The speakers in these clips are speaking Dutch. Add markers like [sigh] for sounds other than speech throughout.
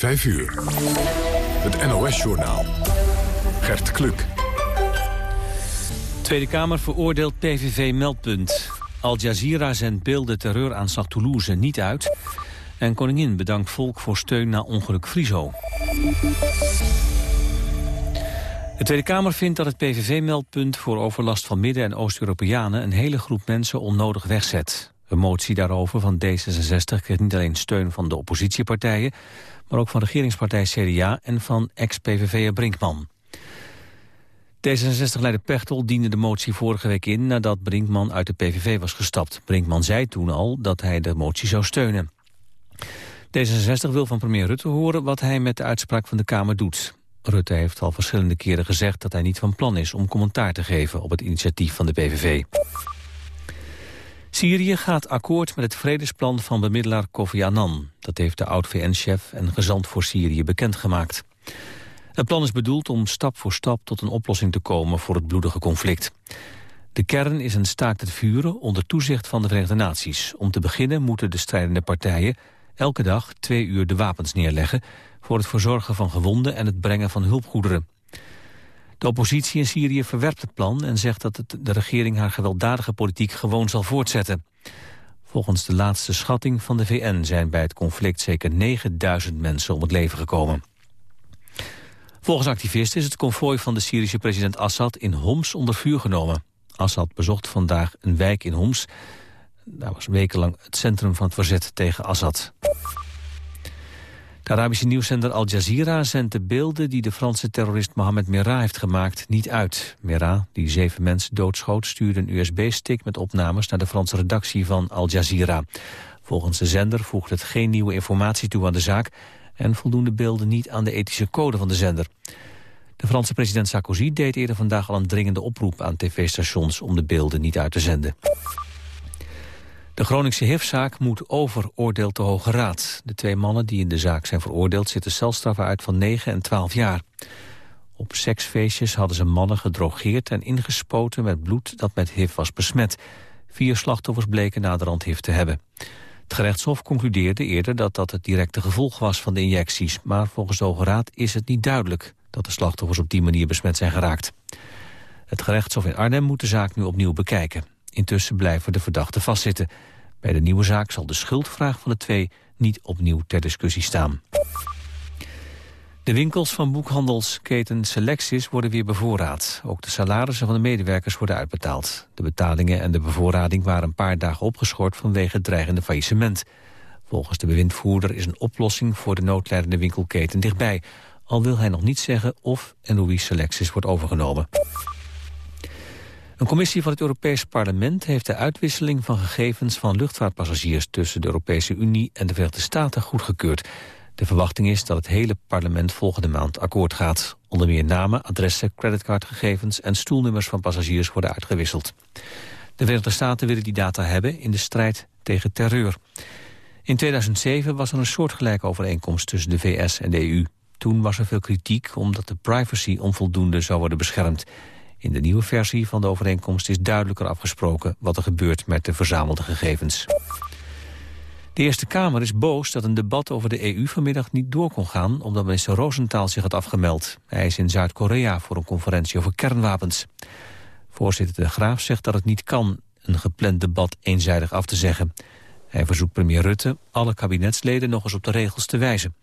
5 uur. Het NOS-journaal. Gert Kluk. Tweede Kamer veroordeelt PVV-meldpunt. Al Jazeera zendt beelden terreuraanslag Toulouse niet uit. En koningin bedankt volk voor steun na ongeluk Friso. De Tweede Kamer vindt dat het PVV-meldpunt voor overlast van Midden- en Oost-Europeanen een hele groep mensen onnodig wegzet. Een motie daarover van D66 kreeg niet alleen steun van de oppositiepartijen, maar ook van regeringspartij CDA en van ex-PVV'er Brinkman. D66-leider Pechtel diende de motie vorige week in nadat Brinkman uit de PVV was gestapt. Brinkman zei toen al dat hij de motie zou steunen. D66 wil van premier Rutte horen wat hij met de uitspraak van de Kamer doet. Rutte heeft al verschillende keren gezegd dat hij niet van plan is om commentaar te geven op het initiatief van de PVV. Syrië gaat akkoord met het vredesplan van bemiddelaar Kofi Annan. Dat heeft de oud-VN-chef en gezant voor Syrië bekendgemaakt. Het plan is bedoeld om stap voor stap tot een oplossing te komen voor het bloedige conflict. De kern is een staakt het vuren onder toezicht van de Verenigde Naties. Om te beginnen moeten de strijdende partijen elke dag twee uur de wapens neerleggen... voor het verzorgen van gewonden en het brengen van hulpgoederen. De oppositie in Syrië verwerpt het plan en zegt dat het de regering haar gewelddadige politiek gewoon zal voortzetten. Volgens de laatste schatting van de VN zijn bij het conflict zeker 9000 mensen om het leven gekomen. Volgens activisten is het konvooi van de Syrische president Assad in Homs onder vuur genomen. Assad bezocht vandaag een wijk in Homs. Daar was wekenlang het centrum van het verzet tegen Assad. De Arabische nieuwszender Al Jazeera zendt de beelden die de Franse terrorist Mohamed Merah heeft gemaakt niet uit. Merah, die zeven mensen doodschoot, stuurde een USB-stick met opnames naar de Franse redactie van Al Jazeera. Volgens de zender voegt het geen nieuwe informatie toe aan de zaak en voldoen de beelden niet aan de ethische code van de zender. De Franse president Sarkozy deed eerder vandaag al een dringende oproep aan tv-stations om de beelden niet uit te zenden. De Groningse hifzaak moet over, oordeelt de Hoge Raad. De twee mannen die in de zaak zijn veroordeeld zitten celstraffen uit van 9 en 12 jaar. Op seksfeestjes hadden ze mannen gedrogeerd en ingespoten met bloed dat met HIV was besmet. Vier slachtoffers bleken naderhand HIV te hebben. Het gerechtshof concludeerde eerder dat dat het directe gevolg was van de injecties. Maar volgens de Hoge Raad is het niet duidelijk dat de slachtoffers op die manier besmet zijn geraakt. Het gerechtshof in Arnhem moet de zaak nu opnieuw bekijken. Intussen blijven de verdachten vastzitten. Bij de nieuwe zaak zal de schuldvraag van de twee niet opnieuw ter discussie staan. De winkels van boekhandelsketen Selectis worden weer bevoorraad. Ook de salarissen van de medewerkers worden uitbetaald. De betalingen en de bevoorrading waren een paar dagen opgeschort vanwege het dreigende faillissement. Volgens de bewindvoerder is een oplossing voor de noodleidende winkelketen dichtbij. Al wil hij nog niet zeggen of en hoe Selectis wordt overgenomen. Een commissie van het Europees Parlement heeft de uitwisseling van gegevens van luchtvaartpassagiers tussen de Europese Unie en de Verenigde Staten goedgekeurd. De verwachting is dat het hele parlement volgende maand akkoord gaat. Onder meer namen, adressen, creditcardgegevens en stoelnummers van passagiers worden uitgewisseld. De Verenigde Staten willen die data hebben in de strijd tegen terreur. In 2007 was er een soortgelijke overeenkomst tussen de VS en de EU. Toen was er veel kritiek omdat de privacy onvoldoende zou worden beschermd. In de nieuwe versie van de overeenkomst is duidelijker afgesproken wat er gebeurt met de verzamelde gegevens. De Eerste Kamer is boos dat een debat over de EU vanmiddag niet door kon gaan... omdat minister Roosentaal zich had afgemeld. Hij is in Zuid-Korea voor een conferentie over kernwapens. Voorzitter De Graaf zegt dat het niet kan een gepland debat eenzijdig af te zeggen. Hij verzoekt premier Rutte alle kabinetsleden nog eens op de regels te wijzen.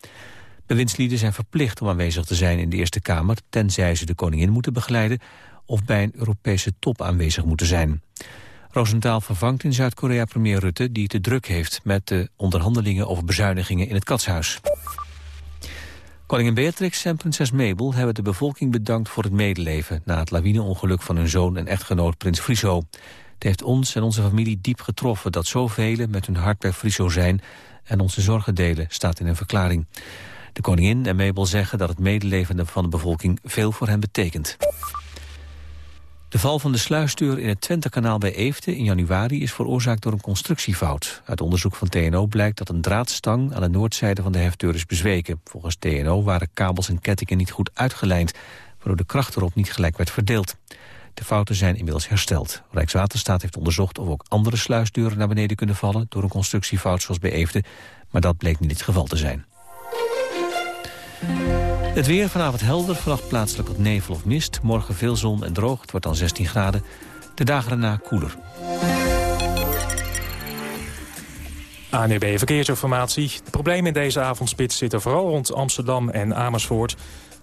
Bewindslieden zijn verplicht om aanwezig te zijn in de Eerste Kamer... tenzij ze de koningin moeten begeleiden of bij een Europese top aanwezig moeten zijn. Roosentaal vervangt in Zuid-Korea premier Rutte... die te druk heeft met de onderhandelingen over bezuinigingen in het katshuis. Koningin Beatrix en prinses Mabel hebben de bevolking bedankt voor het medeleven... na het lawineongeluk van hun zoon en echtgenoot prins Friso. Het heeft ons en onze familie diep getroffen dat zoveel met hun hart bij Friso zijn... en onze zorgen delen, staat in een verklaring. De koningin en Mabel zeggen dat het medeleven van de bevolking veel voor hen betekent. De val van de sluisdeur in het Twentekanaal bij Eefde in januari is veroorzaakt door een constructiefout. Uit onderzoek van TNO blijkt dat een draadstang aan de noordzijde van de hefdeur is bezweken. Volgens TNO waren kabels en kettingen niet goed uitgelijnd, waardoor de kracht erop niet gelijk werd verdeeld. De fouten zijn inmiddels hersteld. Rijkswaterstaat heeft onderzocht of ook andere sluisdeuren naar beneden kunnen vallen door een constructiefout zoals bij Eefde, maar dat bleek niet het geval te zijn. Het weer vanavond helder, vannacht plaatselijk wat nevel of mist. Morgen veel zon en droog, het wordt dan 16 graden. De dagen daarna koeler. ANUB e Verkeersinformatie. De problemen in deze avondspits zitten vooral rond Amsterdam en Amersfoort.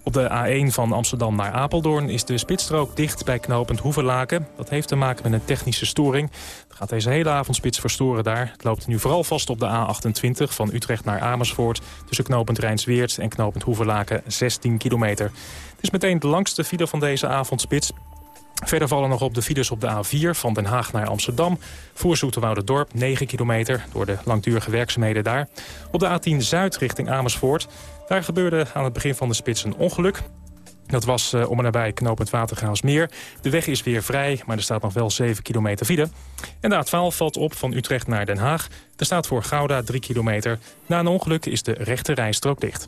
Op de A1 van Amsterdam naar Apeldoorn is de spitsstrook dicht bij knooppunt Hoevenlaken. Dat heeft te maken met een technische storing. Het gaat deze hele avondspits verstoren daar. Het loopt nu vooral vast op de A28 van Utrecht naar Amersfoort... tussen knooppunt Rijnsweert en knooppunt Hoevenlaken 16 kilometer. Het is meteen de langste file van deze avondspits. Verder vallen nog op de files op de A4 van Den Haag naar Amsterdam. Voor Dorp 9 kilometer door de langdurige werkzaamheden daar. Op de A10 Zuid richting Amersfoort. Daar gebeurde aan het begin van de spits een ongeluk. Dat was uh, om en nabij knooppunt Watergraafsmeer. De weg is weer vrij, maar er staat nog wel 7 kilometer file. En de A12 valt op van Utrecht naar Den Haag. Er staat voor Gouda 3 kilometer. Na een ongeluk is de rechte rijstrook dicht.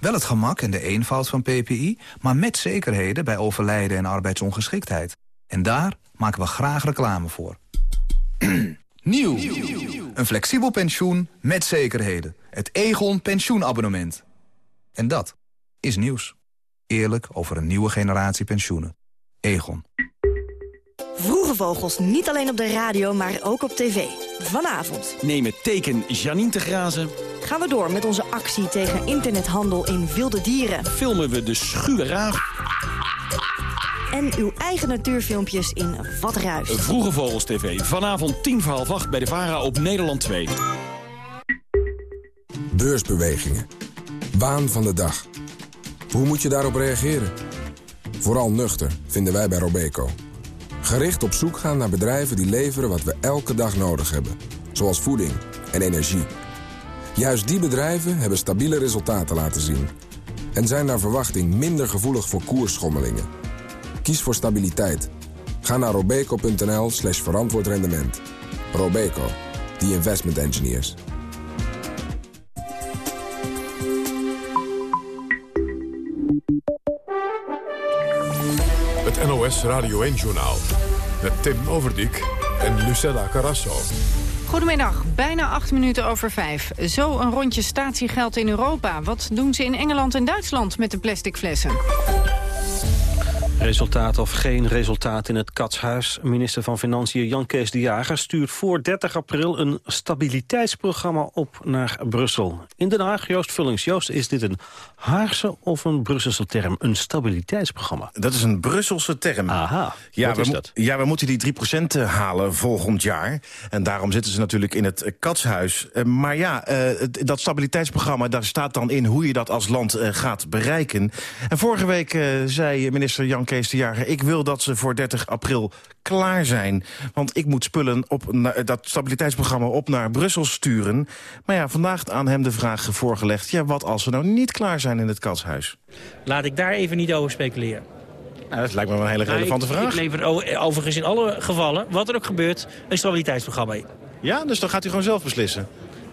wel het gemak en de eenvoud van PPI, maar met zekerheden bij overlijden en arbeidsongeschiktheid. En daar maken we graag reclame voor. [clears throat] Nieuw. Een flexibel pensioen met zekerheden. Het Egon pensioenabonnement. En dat is nieuws. Eerlijk over een nieuwe generatie pensioenen. Egon. Vroege Vogels, niet alleen op de radio, maar ook op tv. Vanavond. Neem het teken Janine te grazen. Gaan we door met onze actie tegen internethandel in wilde dieren. Filmen we de schuwe raaf. En uw eigen natuurfilmpjes in Wat Ruist. Vroege Vogels TV. Vanavond tien voor half acht bij de VARA op Nederland 2. Beursbewegingen. Waan van de dag. Hoe moet je daarop reageren? Vooral nuchter, vinden wij bij Robeco. Gericht op zoek gaan naar bedrijven die leveren wat we elke dag nodig hebben. Zoals voeding en energie. Juist die bedrijven hebben stabiele resultaten laten zien. En zijn naar verwachting minder gevoelig voor koersschommelingen. Kies voor stabiliteit. Ga naar robeco.nl slash verantwoord rendement. Robeco, the investment engineers. Het NOS Radio 1-journaal met Tim Overdijk en Lucella Carrasso. Goedemiddag, bijna acht minuten over vijf. Zo een rondje statiegeld in Europa. Wat doen ze in Engeland en Duitsland met de plastic flessen? Resultaat of geen resultaat in het Katshuis. Minister van Financiën Jan Kees de Jager stuurt voor 30 april een stabiliteitsprogramma op naar Brussel. In Den Haag, Joost Vullings. Joost, is dit een Haagse of een Brusselse term? Een stabiliteitsprogramma? Dat is een Brusselse term. Aha, ja, we is dat? Ja, we moeten die 3% eh, halen volgend jaar. En daarom zitten ze natuurlijk in het eh, Katshuis. Uh, maar ja, uh, dat stabiliteitsprogramma, daar staat dan in hoe je dat als land uh, gaat bereiken. En vorige week zei minister Jan Kees de Jager... ik wil dat ze voor 30 april klaar zijn. Want ik moet spullen op dat stabiliteitsprogramma op naar Brussel sturen. Maar ja, vandaag aan hem de vraag voorgelegd... ja, wat als we nou niet klaar zijn in het katshuis? Laat ik daar even niet over speculeren. Nou, dat lijkt me wel een hele relevante nou, ik, vraag. Ik lever overigens in alle gevallen, wat er ook gebeurt, een stabiliteitsprogramma in. Ja, dus dan gaat u gewoon zelf beslissen?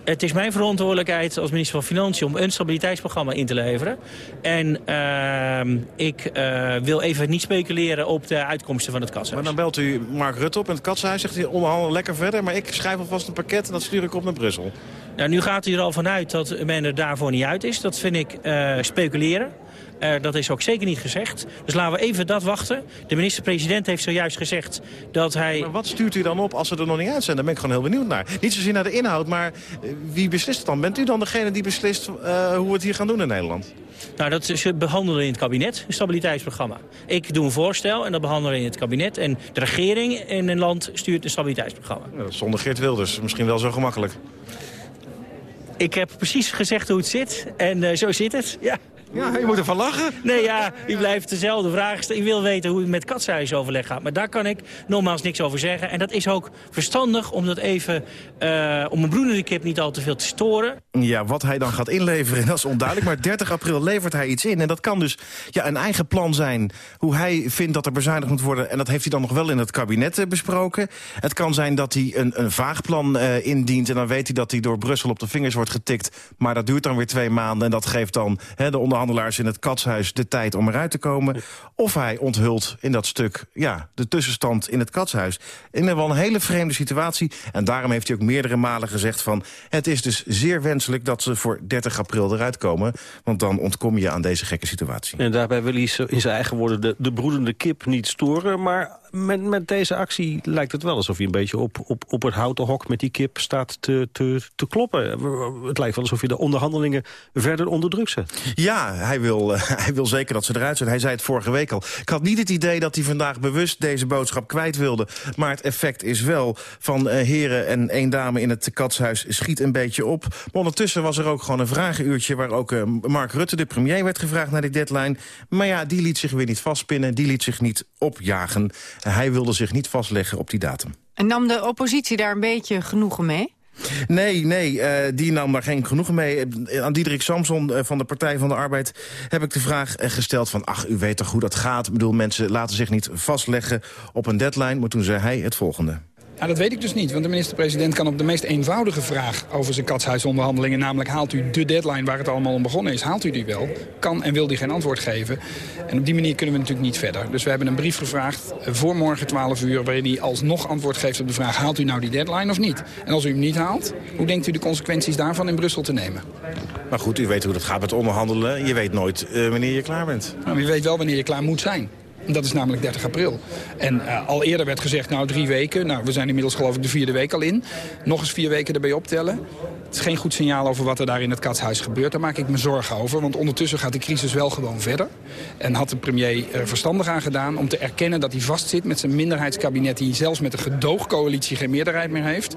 Het is mijn verantwoordelijkheid als minister van Financiën om een stabiliteitsprogramma in te leveren. En uh, ik uh, wil even niet speculeren op de uitkomsten van het katshuis. Maar dan belt u Mark Rutte op in het katshuis, zegt hij onderhandelen lekker verder. Maar ik schrijf alvast een pakket en dat stuur ik op naar Brussel. Nou, nu gaat u er al vanuit dat men er daarvoor niet uit is. Dat vind ik uh, speculeren. Uh, dat is ook zeker niet gezegd. Dus laten we even dat wachten. De minister-president heeft zojuist gezegd dat hij... Maar wat stuurt u dan op als ze er nog niet uit zijn? Daar ben ik gewoon heel benieuwd naar. Niet zozeer naar de inhoud, maar uh, wie beslist het dan? Bent u dan degene die beslist uh, hoe we het hier gaan doen in Nederland? Nou, dat ze behandelen in het kabinet, een stabiliteitsprogramma. Ik doe een voorstel en dat behandelen we in het kabinet. En de regering in een land stuurt een stabiliteitsprogramma. Nou, zonder Geert Wilders, misschien wel zo gemakkelijk. Ik heb precies gezegd hoe het zit en zo zit het, ja. Ja, je moet ervan lachen. Nee, ja, u blijft dezelfde vraag stellen. Ik wil weten hoe het met katshuisoverleg gaat. Maar daar kan ik nogmaals niks over zeggen. En dat is ook verstandig om dat even... Uh, om een broedende kip niet al te veel te storen. Ja, wat hij dan gaat inleveren, dat is onduidelijk. Maar 30 april levert hij iets in. En dat kan dus ja, een eigen plan zijn. Hoe hij vindt dat er bezuinigd moet worden. En dat heeft hij dan nog wel in het kabinet uh, besproken. Het kan zijn dat hij een, een vaag plan uh, indient. En dan weet hij dat hij door Brussel op de vingers wordt getikt. Maar dat duurt dan weer twee maanden. En dat geeft dan he, de onderhandelaars in het katshuis de tijd om eruit te komen. Of hij onthult in dat stuk ja, de tussenstand in het katshuis. In wel een hele vreemde situatie. En daarom heeft hij ook meerdere malen gezegd van... het is dus zeer wenselijk dat ze voor 30 april eruit komen. Want dan ontkom je aan deze gekke situatie. En daarbij wil hij in zijn eigen woorden de, de broedende kip niet storen. Maar met, met deze actie lijkt het wel alsof hij een beetje op, op, op het houten hok met die kip staat te, te, te kloppen. Het lijkt wel alsof je de onderhandelingen verder onder druk zet. Ja, hij wil, uh, [laughs] hij wil zeker dat ze eruit zijn. Hij zei het vorige week al. Ik had niet het idee dat hij vandaag bewust deze boodschap kwijt wilde. Maar het effect is wel van uh, heren en één dame in het katshuis schiet een beetje op. Maar ondertussen was er ook gewoon een vragenuurtje... waar ook uh, Mark Rutte, de premier, werd gevraagd naar die deadline. Maar ja, die liet zich weer niet vastpinnen. Die liet zich niet opjagen. Hij wilde zich niet vastleggen op die datum. En nam de oppositie daar een beetje genoegen mee? Nee, nee, uh, die nam daar geen genoegen mee. Aan Diederik Samson uh, van de Partij van de Arbeid heb ik de vraag uh, gesteld van... ach, u weet toch hoe dat gaat? Ik bedoel, mensen laten zich niet vastleggen op een deadline. Maar toen zei hij het volgende. Ja, dat weet ik dus niet, want de minister-president kan op de meest eenvoudige vraag over zijn katshuisonderhandelingen, namelijk haalt u de deadline waar het allemaal om begonnen is, haalt u die wel? Kan en wil die geen antwoord geven? En op die manier kunnen we natuurlijk niet verder. Dus we hebben een brief gevraagd voor morgen 12 uur, waarin hij alsnog antwoord geeft op de vraag, haalt u nou die deadline of niet? En als u hem niet haalt, hoe denkt u de consequenties daarvan in Brussel te nemen? Maar goed, u weet hoe dat gaat met onderhandelen. Je weet nooit uh, wanneer je klaar bent. Nou, je weet wel wanneer je klaar moet zijn. Dat is namelijk 30 april. En uh, al eerder werd gezegd, nou drie weken. Nou, we zijn inmiddels geloof ik de vierde week al in. Nog eens vier weken erbij optellen. Het is geen goed signaal over wat er daar in het katshuis gebeurt. Daar maak ik me zorgen over. Want ondertussen gaat de crisis wel gewoon verder. En had de premier er verstandig aan gedaan om te erkennen dat hij vastzit met zijn minderheidskabinet... die zelfs met een gedoogcoalitie geen meerderheid meer heeft.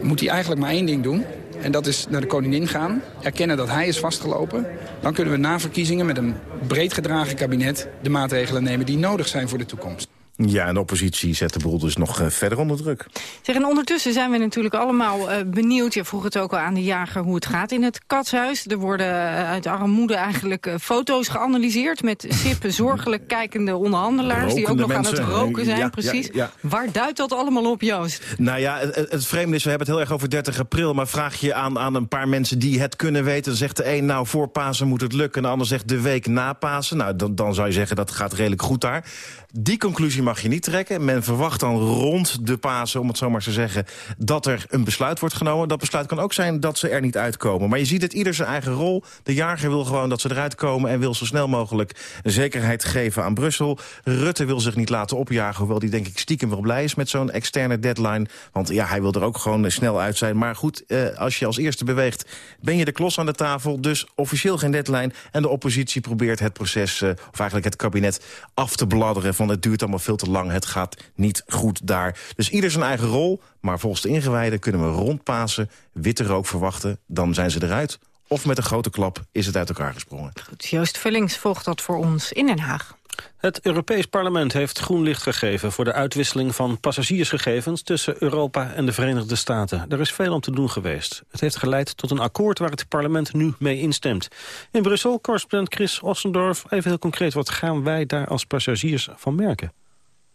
Moet hij eigenlijk maar één ding doen. En dat is naar de koningin gaan, erkennen dat hij is vastgelopen. Dan kunnen we na verkiezingen met een breed gedragen kabinet... de maatregelen nemen die nodig zijn voor de toekomst. Ja, en de oppositie zet de boel dus nog uh, verder onder druk. Zeg, en ondertussen zijn we natuurlijk allemaal uh, benieuwd. Je vroeg het ook al aan de jager hoe het gaat in het katshuis. Er worden uh, uit armoede eigenlijk foto's geanalyseerd... met sip zorgelijk kijkende onderhandelaars... Rokende die ook nog mensen. aan het roken zijn, ja, precies. Ja, ja. Waar duidt dat allemaal op, Joost? Nou ja, het, het vreemde is, we hebben het heel erg over 30 april... maar vraag je aan, aan een paar mensen die het kunnen weten... dan zegt de een, nou, voor Pasen moet het lukken... en de ander zegt de week na Pasen. Nou, dan, dan zou je zeggen, dat gaat redelijk goed daar. Die conclusie mag je niet trekken. Men verwacht dan rond de Pasen, om het zo maar te zeggen... dat er een besluit wordt genomen. Dat besluit kan ook zijn dat ze er niet uitkomen. Maar je ziet het ieder zijn eigen rol. De jager wil gewoon dat ze eruit komen... en wil zo snel mogelijk zekerheid geven aan Brussel. Rutte wil zich niet laten opjagen... hoewel die denk ik stiekem wel blij is met zo'n externe deadline. Want ja, hij wil er ook gewoon snel uit zijn. Maar goed, eh, als je als eerste beweegt... ben je de klos aan de tafel, dus officieel geen deadline... en de oppositie probeert het proces, eh, of eigenlijk het kabinet... af te bladderen van het duurt allemaal veel te lang... het gaat niet goed daar. Dus ieder zijn eigen rol, maar volgens de ingewijden kunnen we rond Pasen witte rook verwachten. Dan zijn ze eruit. Of met een grote klap is het uit elkaar gesprongen. Goed, Joost Vullings volgt dat voor ons in Den Haag. Het Europees Parlement heeft groen licht gegeven voor de uitwisseling van passagiersgegevens tussen Europa en de Verenigde Staten. Er is veel om te doen geweest. Het heeft geleid tot een akkoord waar het parlement nu mee instemt. In Brussel, correspondent Chris Ossendorf, even heel concreet, wat gaan wij daar als passagiers van merken?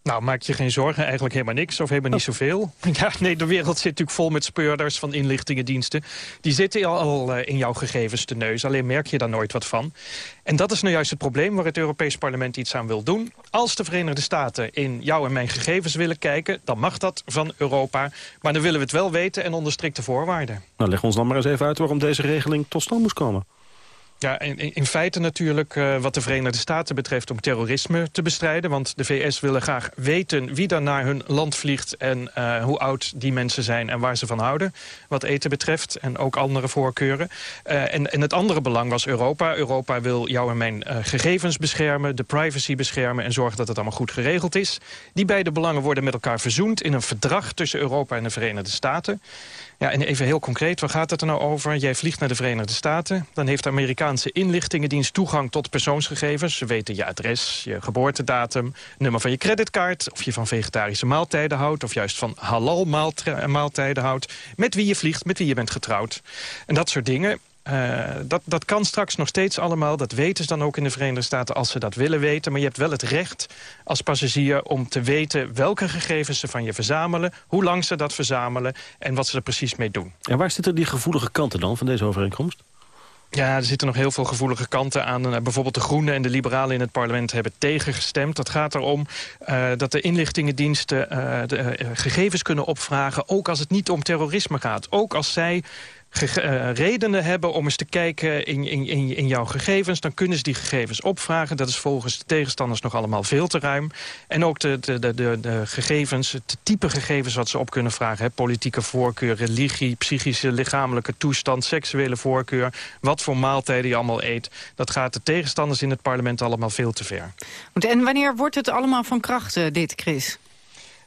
Nou, maak je geen zorgen. Eigenlijk helemaal niks of helemaal niet zoveel. [laughs] Ja, nee, de wereld zit natuurlijk vol met speurders van inlichtingendiensten. Die zitten al in jouw gegevens te neus. Alleen merk je daar nooit wat van. En dat is nou juist het probleem waar het Europees Parlement iets aan wil doen. Als de Verenigde Staten in jouw en mijn gegevens willen kijken... dan mag dat van Europa. Maar dan willen we het wel weten en onder strikte voorwaarden. Nou, leg ons dan maar eens even uit waarom deze regeling tot stand moest komen. Ja, in, in, feite natuurlijk uh, wat de Verenigde Staten betreft om terrorisme te bestrijden. Want de VS willen graag weten wie dan naar hun land vliegt... en uh, hoe oud die mensen zijn en waar ze van houden. Wat eten betreft en ook andere voorkeuren. Uh, en, en het andere belang was Europa. Europa wil jou en mijn gegevens beschermen, de privacy beschermen... en zorgen dat het allemaal goed geregeld is. Die beide belangen worden met elkaar verzoend... in een verdrag tussen Europa en de Verenigde Staten... Ja, en even heel concreet, waar gaat het er nou over? Jij vliegt naar de Verenigde Staten. Dan heeft de Amerikaan Amerikaanse inlichtingendienst toegang tot persoonsgegevens. Ze weten je adres, je geboortedatum, nummer van je creditcard... of je van vegetarische maaltijden houdt of juist van halal maaltijden houdt... met wie je vliegt, met wie je bent getrouwd. En dat soort dingen. Uh, dat, dat kan straks nog steeds allemaal. Dat weten ze dan ook in de Verenigde Staten als ze dat willen weten. Maar je hebt wel het recht als passagier om te weten... welke gegevens ze van je verzamelen, hoe lang ze dat verzamelen... en wat ze er precies mee doen. En waar zitten die gevoelige kanten dan van deze overeenkomst? Ja, er zitten nog heel veel gevoelige kanten aan. Eh, bijvoorbeeld de Groenen en de Liberalen in het parlement hebben tegengestemd. Dat gaat erom uh, dat de inlichtingendiensten uh, de, gegevens kunnen opvragen... ook als het niet om terrorisme gaat. Ook als zij uh, redenen hebben om eens te kijken in, in, in jouw gegevens... dan kunnen ze die gegevens opvragen. Dat is volgens de tegenstanders nog allemaal veel te ruim. En ook de, de, de, de, de gegevens, het type gegevens wat ze op kunnen vragen... Hè, politieke voorkeur, religie, psychische, lichamelijke toestand... seksuele voorkeur, wat voor maaltijden je allemaal eet... dat gaat de tegenstanders in het parlement allemaal veel te ver. En wanneer wordt het allemaal van kracht, eh, dit, Chris?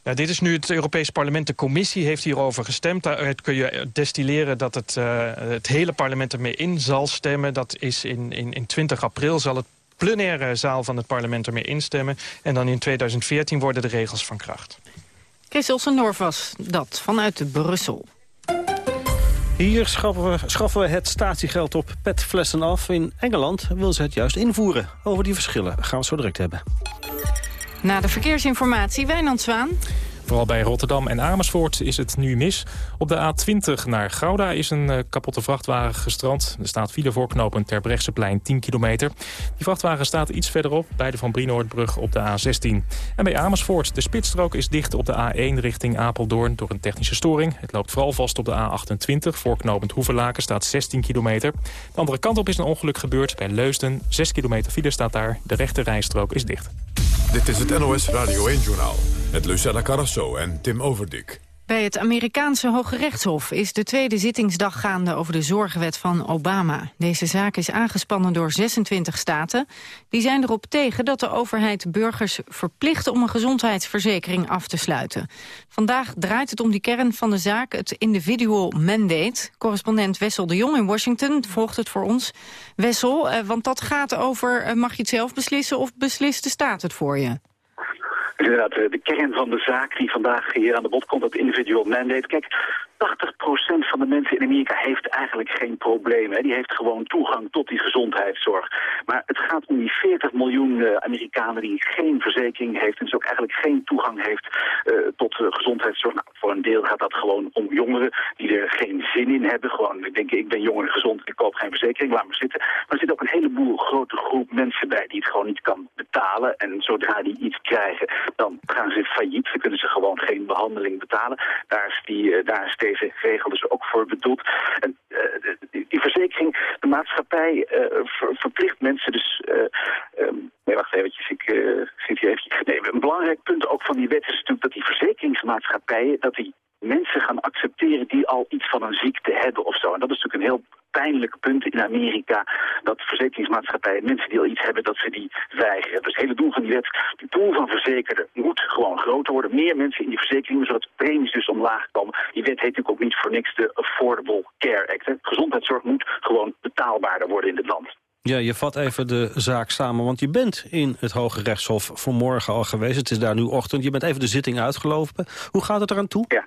Nou, dit is nu het Europees Parlement. De commissie heeft hierover gestemd. Daaruit kun je destilleren dat het, uh, het hele parlement ermee in zal stemmen. Dat is in, in, in 20 april zal het plenaire zaal van het parlement ermee instemmen. En dan in 2014 worden de regels van kracht. Chris Olsen was dat vanuit Brussel. Hier schaffen we, schaffen we het statiegeld op petflessen af. In Engeland wil ze het juist invoeren. Over die verschillen gaan we het zo direct hebben. Na de verkeersinformatie, Wijnand Zwaan. Vooral bij Rotterdam en Amersfoort is het nu mis. Op de A20 naar Gouda is een uh, kapotte vrachtwagen gestrand. Er staat file voorknopen ter Brechtseplein 10 kilometer. Die vrachtwagen staat iets verderop bij de Van Brienoordbrug op de A16. En bij Amersfoort, de spitsstrook is dicht op de A1 richting Apeldoorn door een technische storing. Het loopt vooral vast op de A28. Voorknopend Hoevelaken staat 16 kilometer. De andere kant op is een ongeluk gebeurd bij Leusden. 6 kilometer file staat daar. De rechte rijstrook is dicht. Dit is het NOS Radio 1-journaal met Lucella Carrasso en Tim Overdik. Bij het Amerikaanse Hoge Rechtshof is de tweede zittingsdag gaande over de zorgwet van Obama. Deze zaak is aangespannen door 26 staten. Die zijn erop tegen dat de overheid burgers verplicht om een gezondheidsverzekering af te sluiten. Vandaag draait het om die kern van de zaak, het individual mandate. Correspondent Wessel de Jong in Washington volgt het voor ons. Wessel, eh, want dat gaat over, eh, mag je het zelf beslissen of beslist de staat het voor je? Inderdaad de kern van de zaak die vandaag hier aan de bod komt, dat individual mandate. Kijk, 80% van de mensen in Amerika heeft eigenlijk geen problemen. Die heeft gewoon toegang tot die gezondheidszorg. Maar het gaat om die 40 miljoen uh, Amerikanen die geen verzekering heeft... en dus ook eigenlijk geen toegang heeft uh, tot uh, gezondheidszorg. Nou, voor een deel gaat dat gewoon om jongeren die er geen zin in hebben. Gewoon, ik denk, ik ben jong en gezond, ik koop geen verzekering, laat maar zitten. Maar er zit ook een heleboel grote groep mensen bij die het gewoon niet kan betalen. En zodra die iets krijgen, dan gaan ze failliet. Dan kunnen ze gewoon geen behandeling betalen. Daar is, die, daar is deze regel dus ook voor bedoeld. En, uh, die, die, verzekering, de maatschappij ver, verplicht mensen dus... Uh, um, nee, wacht even, ik zit hier. Nee, een belangrijk punt ook van die wet is natuurlijk dat die verzekeringsmaatschappijen... dat die mensen gaan accepteren die al iets van een ziekte hebben of zo. En dat is natuurlijk een heel pijnlijk punt in Amerika... dat verzekeringsmaatschappijen, mensen die al iets hebben, dat ze die weigeren. Dus het hele doel van die wet, de pool van verzekerden moet gewoon groter worden. Meer mensen in die verzekeringen, zodat de premies dus omlaag komen. Die wet heet natuurlijk ook niet voor niks de Affordable Care Act. Hè. Gezondheidszorg moet gewoon betaalbaarder worden in het land. Ja, je vat even de zaak samen, want je bent in het Hoge Rechtshof vanmorgen al geweest. Het is daar nu ochtend. Je bent even de zitting uitgelopen. Hoe gaat het eraan toe? Ja.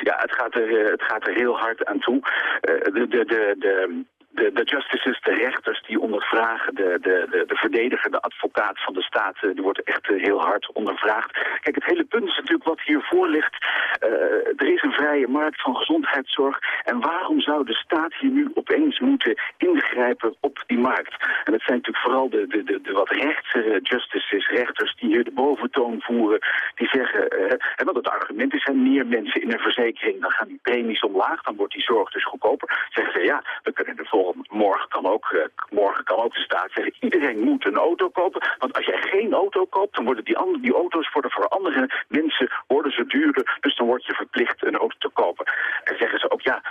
Ja, het gaat er, het gaat er heel hard aan toe. Uh, de, de, de, de, de, de justices, de rechters die ondervragen, de, de, de, de verdediger, de advocaat van de staat, eh, die wordt echt eh, heel hard ondervraagd. Kijk, het hele punt is natuurlijk wat hiervoor ligt. Uh, er is een vrije markt van gezondheidszorg. En waarom zou de staat hier nu opeens moeten ingrijpen op die markt? En dat zijn natuurlijk vooral de, de, de, de wat rechtse justices, rechters, die hier de boventoon voeren. Die zeggen, uh, en wat het argument is, zijn meer mensen in een verzekering, dan gaan die premies omlaag, dan wordt die zorg dus goedkoper. Zeggen ze, ja, we kunnen morgen kan ook, uh, morgen kan ook grote staat zeggen, iedereen moet een auto kopen. Want als jij geen auto koopt, dan worden die, andere, die auto's worden voor andere mensen worden ze duurder. Dus dan word je verplicht een auto te kopen. En zeggen ze ook, ja,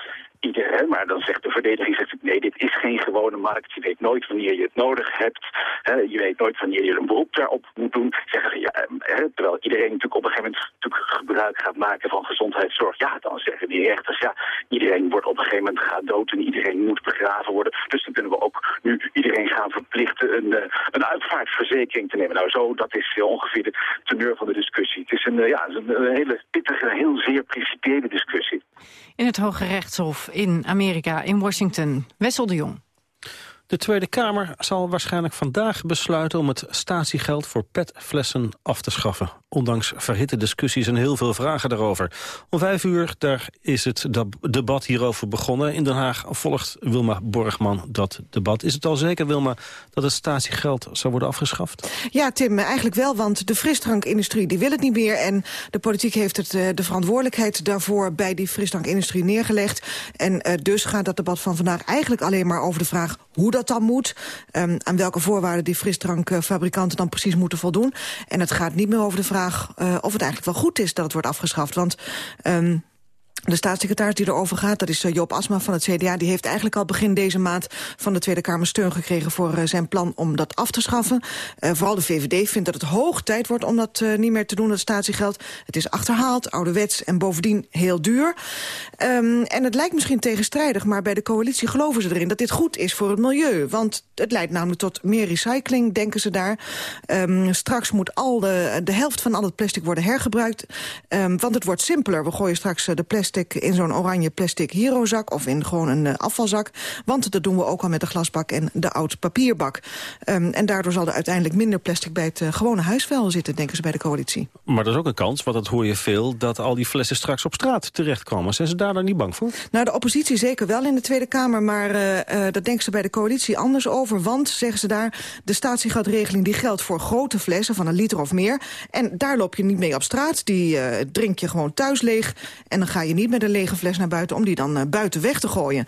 iedereen, maar dan zegt de verdediging, zegt, nee, dit is geen gewone markt. Je weet nooit wanneer je het nodig hebt. Hè, je weet nooit wanneer je een beroep daarop moet doen. Zeggen ze, ja, hè, terwijl iedereen natuurlijk op een gegeven moment natuurlijk gebruik gaat maken van gezondheidszorg. Ja, dan zeggen die rechters, ja, iedereen wordt op een gegeven moment gaat dood en iedereen moet begraven worden. Dus dan kunnen we ook nu iedereen gaan verplichten een, uh, een uitvaartverzekering te nemen. Nou, zo, dat is ongeveer de teneur van de discussie. Het is een, uh, ja, een hele pittige, heel zeer principiële discussie. In het Hoge Rechtshof in Amerika, in Washington. Wessel de Jong. De Tweede Kamer zal waarschijnlijk vandaag besluiten om het statiegeld voor petflessen af te schaffen. Ondanks verhitte discussies en heel veel vragen daarover. Om vijf uur is het debat hierover begonnen. In Den Haag volgt Wilma Borgman dat debat. Is het al zeker, Wilma, dat het statiegeld zou worden afgeschaft? Ja, Tim, eigenlijk wel, want de frisdrankindustrie die wil het niet meer. En de politiek heeft het, eh, de verantwoordelijkheid daarvoor bij die frisdrankindustrie neergelegd. En uh, dus gaat dat debat van vandaag eigenlijk alleen maar over de vraag hoe dat dan moet. Um, aan welke voorwaarden die frisdrankfabrikanten dan precies moeten voldoen. En het gaat niet meer over de vraag uh, of het eigenlijk wel goed is dat het wordt afgeschaft. Want um, de staatssecretaris die erover gaat, dat is eh, Joop Asma van het CDA... die heeft eigenlijk al begin deze maand van de Tweede Kamer steun gekregen... voor uh, zijn plan om dat af te schaffen. Uh, vooral de VVD vindt dat het hoog tijd wordt om dat niet meer te doen, dat statiegeld. Het is achterhaald, ouderwets en bovendien heel duur. Um, en het lijkt misschien tegenstrijdig, maar bij de coalitie geloven ze erin... dat dit goed is voor het milieu, want het leidt namelijk tot meer recycling, denken ze daar. Um, straks moet al de, de helft van al het plastic worden hergebruikt, um, want het wordt simpeler. We gooien straks de plastic plastic in zo'n oranje plastic hero-zak... of in gewoon een uh, afvalzak. Want dat doen we ook al met de glasbak en de oud papierbak. Um, en daardoor zal er uiteindelijk minder plastic bij het uh, gewone huisvuil zitten... denken ze bij de coalitie. Maar dat is ook een kans, want dat hoor je veel... dat al die flessen straks op straat terechtkomen. Zijn ze daar dan niet bang voor? Nou, de oppositie zeker wel in de Tweede Kamer... maar uh, uh, dat denken ze bij de coalitie anders over. Want, zeggen ze daar, de statiegeldregeling die geldt voor grote flessen... van een liter of meer. En daar loop je niet mee op straat. Die uh, drink je gewoon thuis leeg. En dan ga je niet niet met een lege fles naar buiten... om die dan uh, buiten weg te gooien.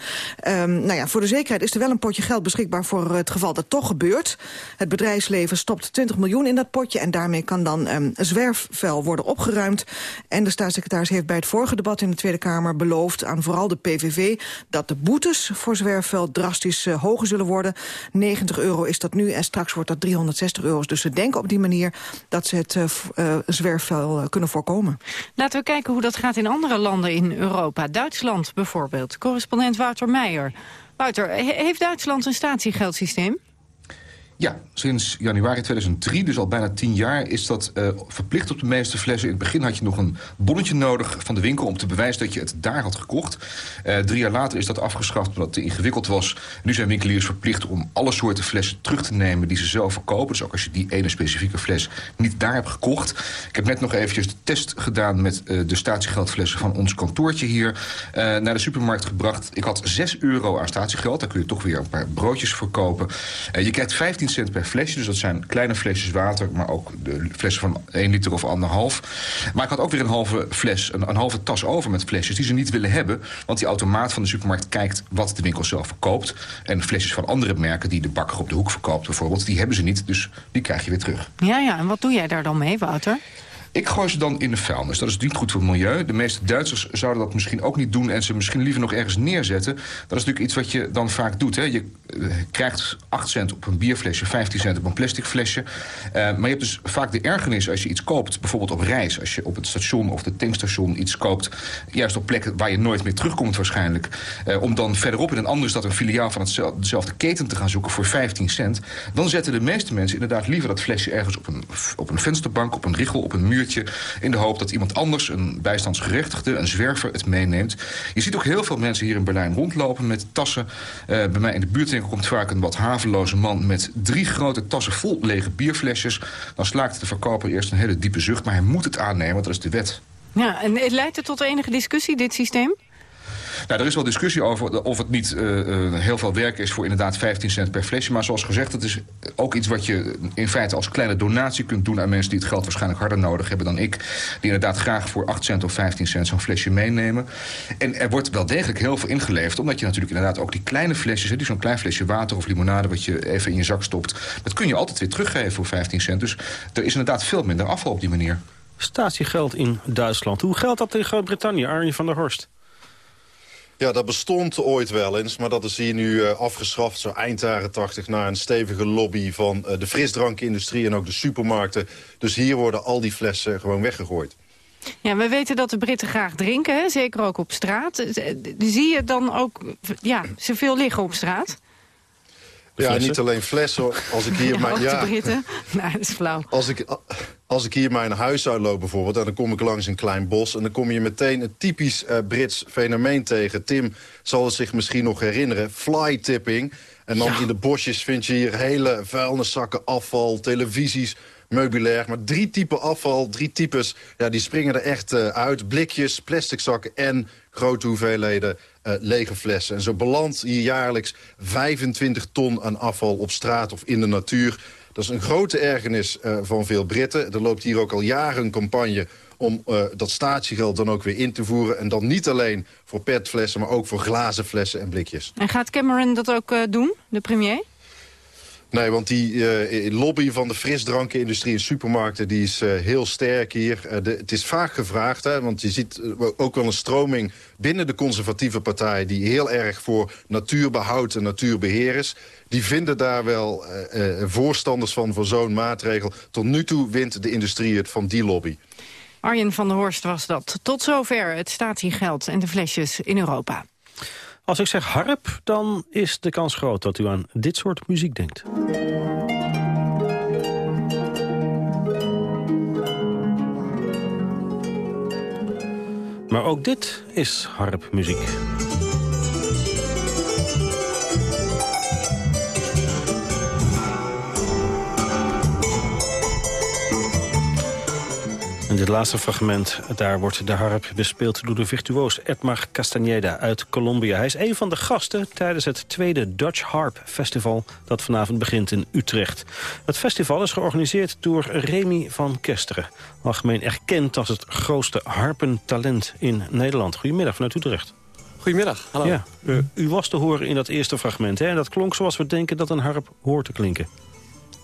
Um, nou ja, voor de zekerheid is er wel een potje geld beschikbaar... voor het geval dat toch gebeurt. Het bedrijfsleven stopt 20 miljoen in dat potje... en daarmee kan dan um, zwerfvuil worden opgeruimd. En de staatssecretaris heeft bij het vorige debat in de Tweede Kamer... beloofd aan vooral de PVV... dat de boetes voor zwerfvuil drastisch uh, hoger zullen worden. 90 euro is dat nu en straks wordt dat 360 euro. Dus ze denken op die manier dat ze het uh, zwerfvuil kunnen voorkomen. Laten we kijken hoe dat gaat in andere landen in Europa. Duitsland bijvoorbeeld. Correspondent Wouter Meijer. Wouter, heeft Duitsland een statiegeldsysteem? Ja, sinds januari 2003, dus al bijna tien jaar, is dat uh, verplicht op de meeste flessen. In het begin had je nog een bonnetje nodig van de winkel om te bewijzen dat je het daar had gekocht. Uh, drie jaar later is dat afgeschaft omdat het te ingewikkeld was. Nu zijn winkeliers verplicht om alle soorten flessen terug te nemen die ze zelf verkopen. Dus ook als je die ene specifieke fles niet daar hebt gekocht. Ik heb net nog eventjes de test gedaan met uh, de statiegeldflessen van ons kantoortje hier. naar de supermarkt gebracht. Ik had 6 euro aan statiegeld. Daar kun je toch weer een paar broodjes voor kopen. je krijgt 15 cent per flesje. Dus dat zijn kleine flesjes water, maar ook de flessen van 1 liter of anderhalf. Maar ik had ook weer een halve fles, een, een halve tas over met flesjes die ze niet willen hebben. Want die automaat van de supermarkt kijkt wat de winkel zelf verkoopt. En flesjes van andere merken die de bakker op de hoek verkoopt bijvoorbeeld, die hebben ze niet. Dus die krijg je weer terug. Ja, ja. En wat doe jij daar dan mee, Wouter? Ik gooi ze dan in de vuilnis. Dat is niet goed voor het milieu. De meeste Duitsers zouden dat misschien ook niet doen... en ze misschien liever nog ergens neerzetten. Dat is natuurlijk iets wat je dan vaak doet. Hè. Je uh, krijgt 8 cent op een bierflesje, 15 cent op een plastic flesje. Uh, maar je hebt dus vaak de ergernis als je iets koopt... bijvoorbeeld op reis, als je op het station of de tankstation iets koopt... juist op plekken waar je nooit meer terugkomt waarschijnlijk... Uh, om dan verderop in een andere stad een filiaal van dezelfde keten te gaan zoeken... voor 15 cent. Dan zetten de meeste mensen inderdaad liever dat flesje ergens op een, op een vensterbank... op een richel, op een muur in de hoop dat iemand anders, een bijstandsgerechtigde, een zwerver, het meeneemt. Je ziet ook heel veel mensen hier in Berlijn rondlopen met tassen. Uh, bij mij in de buurtwinkel komt vaak een wat haveloze man... met drie grote tassen vol lege bierflesjes. Dan slaakt de verkoper eerst een hele diepe zucht, maar hij moet het aannemen, dat is de wet. Ja, en leidt het tot enige discussie, dit systeem? Nou, er is wel discussie over of het niet uh, heel veel werk is voor inderdaad 15 cent per flesje. Maar zoals gezegd, het is ook iets wat je in feite als kleine donatie kunt doen aan mensen die het geld waarschijnlijk harder nodig hebben dan ik. Die inderdaad graag voor 8 cent of 15 cent zo'n flesje meenemen. En er wordt wel degelijk heel veel ingeleverd, omdat je natuurlijk inderdaad ook die kleine flesjes, die zo'n klein flesje water of limonade wat je even in je zak stopt, dat kun je altijd weer teruggeven voor 15 cent. Dus er is inderdaad veel minder afval op die manier. Statiegeld in Duitsland. Hoe geldt dat in Groot-Brittannië, Arjen van der Horst? Ja, dat bestond ooit wel eens, maar dat is hier nu uh, afgeschaft... zo eind jaren 80 na een stevige lobby van uh, de frisdrankindustrie... en ook de supermarkten. Dus hier worden al die flessen gewoon weggegooid. Ja, we weten dat de Britten graag drinken, hè? zeker ook op straat. Eh, zie je dan ook ja, zoveel liggen op straat? Ja, niet alleen flessen. Als ik hier [laughs] ja, mijn, ja, Britten. [laughs] Nou, dat is flauw. Als ik, als ik hier mijn huis uitloop bijvoorbeeld... en dan kom ik langs een klein bos... en dan kom je meteen een typisch uh, Brits fenomeen tegen. Tim zal het zich misschien nog herinneren. Fly tipping. En dan in de bosjes vind je hier hele vuilniszakken, afval, televisies meubilair. Maar drie typen afval, drie types, ja, die springen er echt uh, uit. Blikjes, plastic zakken en grote hoeveelheden uh, lege flessen. En zo belandt hier jaarlijks 25 ton aan afval op straat of in de natuur. Dat is een grote ergernis uh, van veel Britten. Er loopt hier ook al jaren een campagne om uh, dat statiegeld dan ook weer in te voeren. En dan niet alleen voor petflessen, maar ook voor glazen flessen en blikjes. En gaat Cameron dat ook uh, doen, de premier? Nee, want die uh, lobby van de frisdrankenindustrie in supermarkten... die is uh, heel sterk hier. Uh, de, het is vaak gevraagd, hè, want je ziet ook wel een stroming... binnen de conservatieve partij... die heel erg voor natuurbehoud en natuurbeheer is. Die vinden daar wel voorstanders van voor zo'n maatregel. Tot nu toe wint de industrie het van die lobby. Arjen van der Horst was dat. Tot zover het statiegeld en de flesjes in Europa. Als ik zeg harp, dan is de kans groot dat u aan dit soort muziek denkt. Maar ook dit is harpmuziek. Dit laatste fragment, daar wordt de harp bespeeld door de virtuoos Edmar Castaneda uit Colombia. Hij is een van de gasten tijdens het tweede Dutch Harp Festival dat vanavond begint in Utrecht. Het festival is georganiseerd door Remy van Kesteren. Algemeen erkend als het grootste harpentalent in Nederland. Goedemiddag vanuit Utrecht. Goedemiddag, hallo. Ja, uh, u was te horen in dat eerste fragment hè? en dat klonk zoals we denken dat een harp hoort te klinken.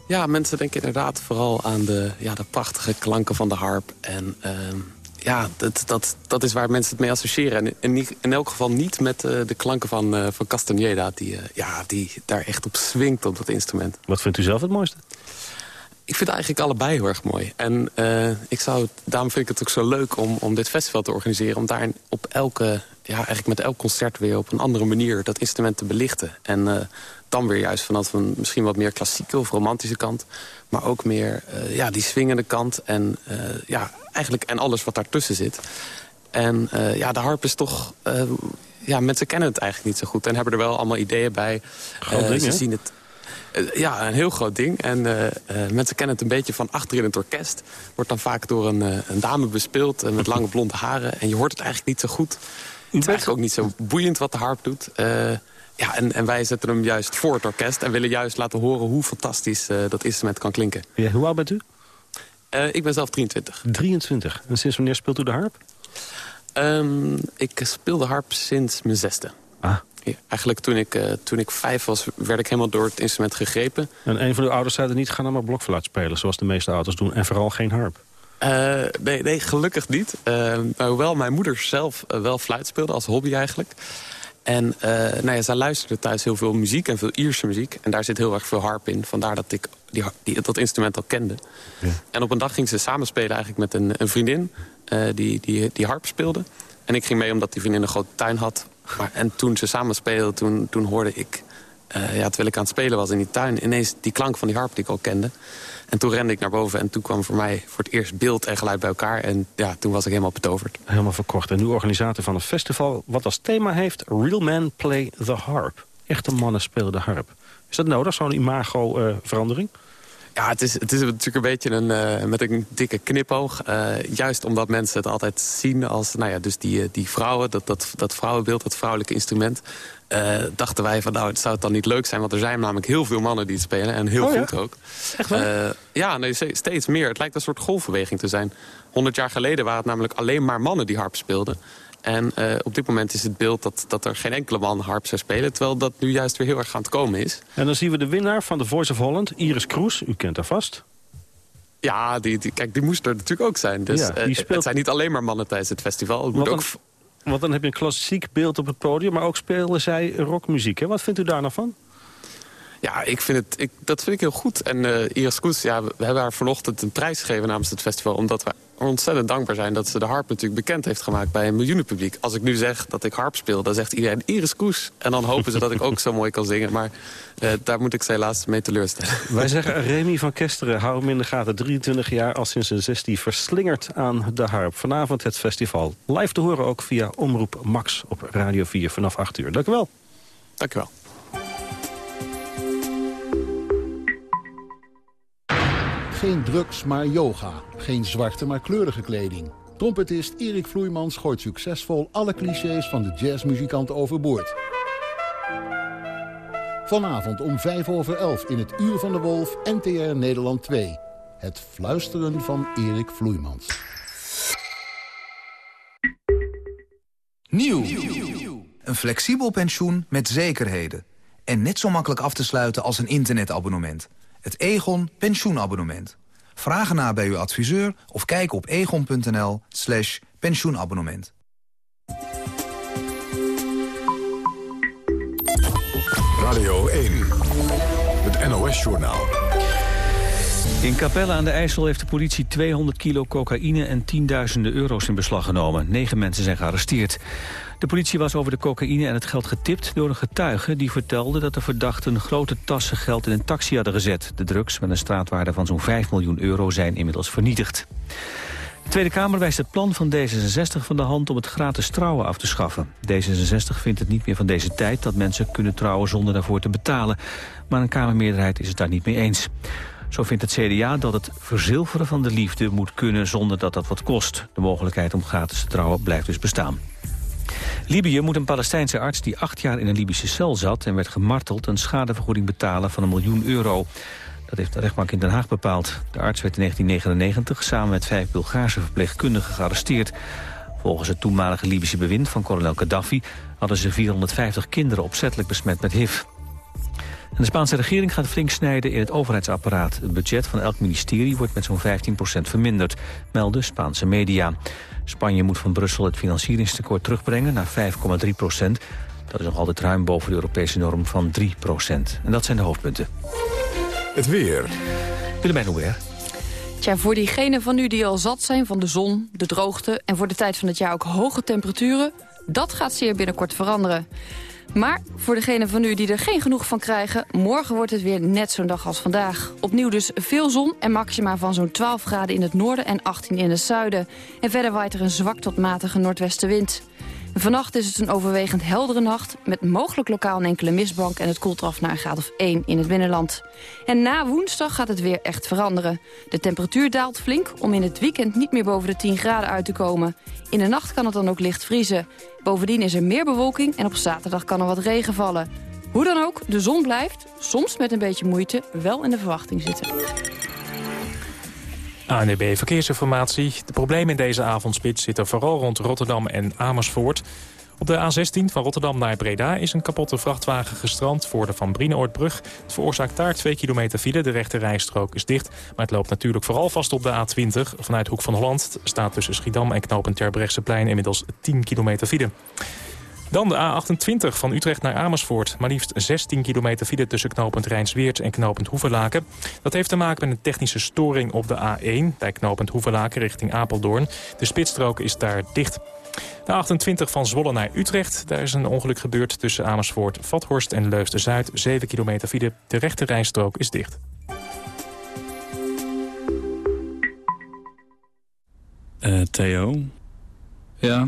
Ja, mensen denken inderdaad vooral aan de, ja, de prachtige klanken van de harp. En uh, ja, dat, dat, dat is waar mensen het mee associëren. En in, in elk geval niet met uh, de klanken van, uh, van Castaneda... Die, uh, ja, die daar echt op swingt op dat instrument. Wat vindt u zelf het mooiste? Ik vind eigenlijk allebei heel erg mooi. En ik zou, daarom vind ik het ook zo leuk om, om dit festival te organiseren... om daar op elke, ja, eigenlijk met elk concert weer op een andere manier... dat instrument te belichten. En dan weer juist vanaf een misschien wat meer klassieke of romantische kant. Maar ook meer uh, ja, die swingende kant. En, uh, ja, eigenlijk, en alles wat daartussen zit. En uh, ja, de harp is toch... ja, mensen kennen het eigenlijk niet zo goed. En hebben er wel allemaal ideeën bij. Ding, ze zien het, ja, een heel groot ding. En mensen kennen het een beetje van achter in het orkest. Wordt dan vaak door een, een dame bespeeld met lange blonde haren. En je hoort het eigenlijk niet zo goed. Het is eigenlijk ook niet zo boeiend wat de harp doet. Ja, en, en wij zetten hem juist voor het orkest... en willen juist laten horen hoe fantastisch uh, dat instrument kan klinken. Ja, hoe oud bent u? Uh, ik ben zelf 23. 23. En sinds wanneer speelt u de harp? Um, ik speel de harp sinds mijn zesde. Ah. Ja, eigenlijk toen ik, uh, toen ik vijf was, werd ik helemaal door het instrument gegrepen. En een van uw ouders zeiden niet, ga nou maar blokfluit spelen... zoals de meeste ouders doen, en vooral geen harp. Uh, nee, nee, gelukkig niet. Maar hoewel mijn moeder zelf wel fluit speelde, als hobby eigenlijk... En uh, nou ja, zij luisterde thuis heel veel muziek en veel Ierse muziek. En daar zit heel erg veel harp in. Vandaar dat ik die, die, dat instrument al kende. Ja. En op een dag ging ze samenspelen eigenlijk met een, een vriendin uh, die, die, die harp speelde. En ik ging mee omdat die vriendin een grote tuin had. Maar, en toen ze samen speelden, toen, toen hoorde ik... Uh, ja, terwijl ik aan het spelen was in die tuin... ineens die klank van die harp die ik al kende. En toen rende ik naar boven en toen kwam voor mij voor het eerst beeld en geluid bij elkaar. En ja, toen was ik helemaal betoverd. Helemaal verkocht. En nu organisator van een festival wat als thema heeft... Real Men Play the Harp. Echte mannen spelen de harp. Is dat nodig, zo'n imago-verandering? Uh, Ja, het is, het is natuurlijk een beetje een, uh, met een dikke knipoog. Uh, juist omdat mensen het altijd zien als... Nou ja, dus die, die vrouwen, dat, dat, dat vrouwenbeeld, dat vrouwelijke instrument... Uh, dachten wij van, nou, het zou het dan niet leuk zijn... want er zijn namelijk heel veel mannen die het spelen. En heel oh, goed ook. Echt waar? ja, nee, steeds meer. Het lijkt een soort golfbeweging te zijn. 100 jaar geleden waren het namelijk alleen maar mannen die harp speelden. En uh, op dit moment is het beeld dat, dat er geen enkele man harp zou spelen... terwijl dat nu juist weer heel erg aan het komen is. En dan zien we de winnaar van The Voice of Holland, Iris Kroes. U kent haar vast. Ja, die, die, kijk, die moest er natuurlijk ook zijn. Dus Ja, die speelt- het zijn niet alleen maar mannen tijdens het festival. Het moet Want ook... dan, want dan heb je een klassiek beeld op het podium... maar ook spelen zij rockmuziek. Hè? Wat vindt u daar nou van? Ja, ik vind het, ik, dat vind ik heel goed. En eh, Iris Koes, ja, we, hebben haar vanochtend een prijs gegeven namens het festival... omdat we ontzettend dankbaar zijn dat ze de harp natuurlijk bekend heeft gemaakt... bij een miljoenenpubliek. Als ik nu zeg dat ik harp speel, dan zegt iedereen Iris Koes. En dan hopen ze dat ik ook zo mooi kan zingen. Maar eh, daar moet ik ze helaas mee teleurstellen. Wij zeggen Remy van Kesteren, hou hem in de gaten. 23 jaar, al sinds zijn 16, verslingerd aan de harp. Vanavond het festival. Live te horen ook via Omroep Max op Radio 4 vanaf 8 uur. Dank u wel. Dank u wel. Geen drugs, maar yoga. Geen zwarte, maar kleurige kleding. Trompetist Erik Vloeimans gooit succesvol alle clichés van de jazzmuzikant overboord. Vanavond om 5 over 11 in het Uur van de Wolf, NTR Nederland 2. Het fluisteren van Erik Vloeimans. Nieuw. Een flexibel pensioen met zekerheden. En net zo makkelijk af te sluiten als een internetabonnement. Het Egon pensioenabonnement. Vraag ernaar bij uw adviseur of kijk op egon.nl slash pensioenabonnement. Radio 1. Het NOS-journaal. In Capelle aan de IJssel heeft de politie 200 kilo cocaïne en tienduizenden euro's in beslag genomen. Negen mensen zijn gearresteerd. De politie was over de cocaïne en het geld getipt door een getuige... die vertelde dat de verdachten grote tassen geld in een taxi hadden gezet. De drugs met een straatwaarde van zo'n 5 miljoen euro zijn inmiddels vernietigd. De Tweede Kamer wijst het plan van D66 van de hand om het gratis trouwen af te schaffen. D66 vindt het niet meer van deze tijd dat mensen kunnen trouwen zonder daarvoor te betalen. Maar een Kamermeerderheid is het daar niet mee eens. Zo vindt het CDA dat het verzilveren van de liefde moet kunnen zonder dat dat wat kost. De mogelijkheid om gratis te trouwen blijft dus bestaan. Libië moet een Palestijnse arts die acht jaar in een Libische cel zat... en werd gemarteld een schadevergoeding betalen van een miljoen euro. Dat heeft de rechtbank in Den Haag bepaald. De arts werd in 1999 samen met vijf Bulgaarse verpleegkundigen gearresteerd. Volgens het toenmalige Libische bewind van kolonel Gaddafi... hadden ze 450 kinderen opzettelijk besmet met HIV. En de Spaanse regering gaat flink snijden in het overheidsapparaat. Het budget van elk ministerie wordt met zo'n 15% verminderd, melden Spaanse media. Spanje moet van Brussel het financieringstekort terugbrengen naar 5,3 procent. Dat is nog altijd ruim boven de Europese norm van 3 procent. En dat zijn de hoofdpunten. Het weer. Willemijn Hubert. Tja, voor diegenen van u die al zat zijn van de zon, de droogte... en voor de tijd van het jaar ook hoge temperaturen... dat gaat zeer binnenkort veranderen. Maar voor degenen van u die er geen genoeg van krijgen... morgen wordt het weer net zo'n dag als vandaag. Opnieuw dus veel zon en maxima van zo'n 12 graden in het noorden... en 18 in het zuiden. En verder waait er een zwak tot matige noordwestenwind. Vannacht is het een overwegend heldere nacht... met mogelijk lokaal een enkele mistbank... en het koelt eraf naar een graad of 1 in het binnenland. En na woensdag gaat het weer echt veranderen. De temperatuur daalt flink om in het weekend niet meer boven de 10 graden uit te komen. In de nacht kan het dan ook licht vriezen. Bovendien is er meer bewolking en op zaterdag kan er wat regen vallen. Hoe dan ook, de zon blijft, soms met een beetje moeite, wel in de verwachting zitten. ANEB Verkeersinformatie. De problemen in deze avondspits zitten vooral rond Rotterdam en Amersfoort. Op de A16 van Rotterdam naar Breda is een kapotte vrachtwagen gestrand voor de Van Brienoordbrug. Het veroorzaakt daar 2 kilometer file. De rechte rijstrook is dicht. Maar het loopt natuurlijk vooral vast op de A20. Vanuit Hoek van Holland staat tussen Schiedam en knooppunt Terbrechtseplein inmiddels 10 kilometer file. Dan de A28 van Utrecht naar Amersfoort. Maar liefst 16 kilometer file tussen knooppunt Rijnsweert en knooppunt Hoevelaken. Dat heeft te maken met een technische storing op de A1... bij knooppunt Hoevelaken richting Apeldoorn. De spitsstrook is daar dicht. De 28 van Zwolle naar Utrecht. Daar is een ongeluk gebeurd tussen Amersfoort, Vathorst en Leusden-Zuid. 7 kilometer file. De rechte rijstrook is dicht. Eh, Theo? Ja?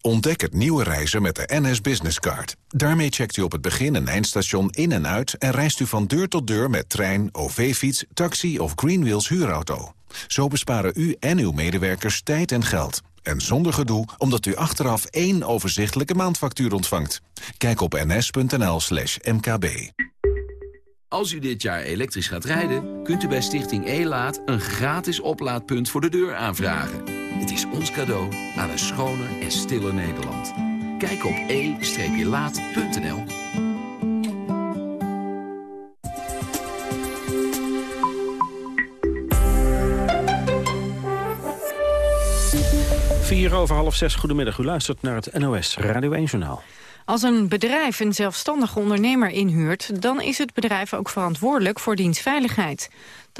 Ontdek het nieuwe reizen met de NS Business Card. Daarmee checkt u op het begin- en eindstation in en uit... en reist u van deur tot deur met trein, OV-fiets, taxi of Greenwheels huurauto. Zo besparen u en uw medewerkers tijd en geld. En zonder gedoe, omdat u achteraf één overzichtelijke maandfactuur ontvangt. Kijk op ns.nl slash mkb. Als u dit jaar elektrisch gaat rijden, kunt u bij Stichting E-Laat... een gratis oplaadpunt voor de deur aanvragen. Het is ons cadeau aan een schoner en stiller Nederland. Kijk op e-laat.nl. Vier over half zes, goedemiddag. U luistert naar het NOS Radio 1 Journaal. Als een bedrijf een zelfstandige ondernemer inhuurt... dan is het bedrijf ook verantwoordelijk voor dienstveiligheid.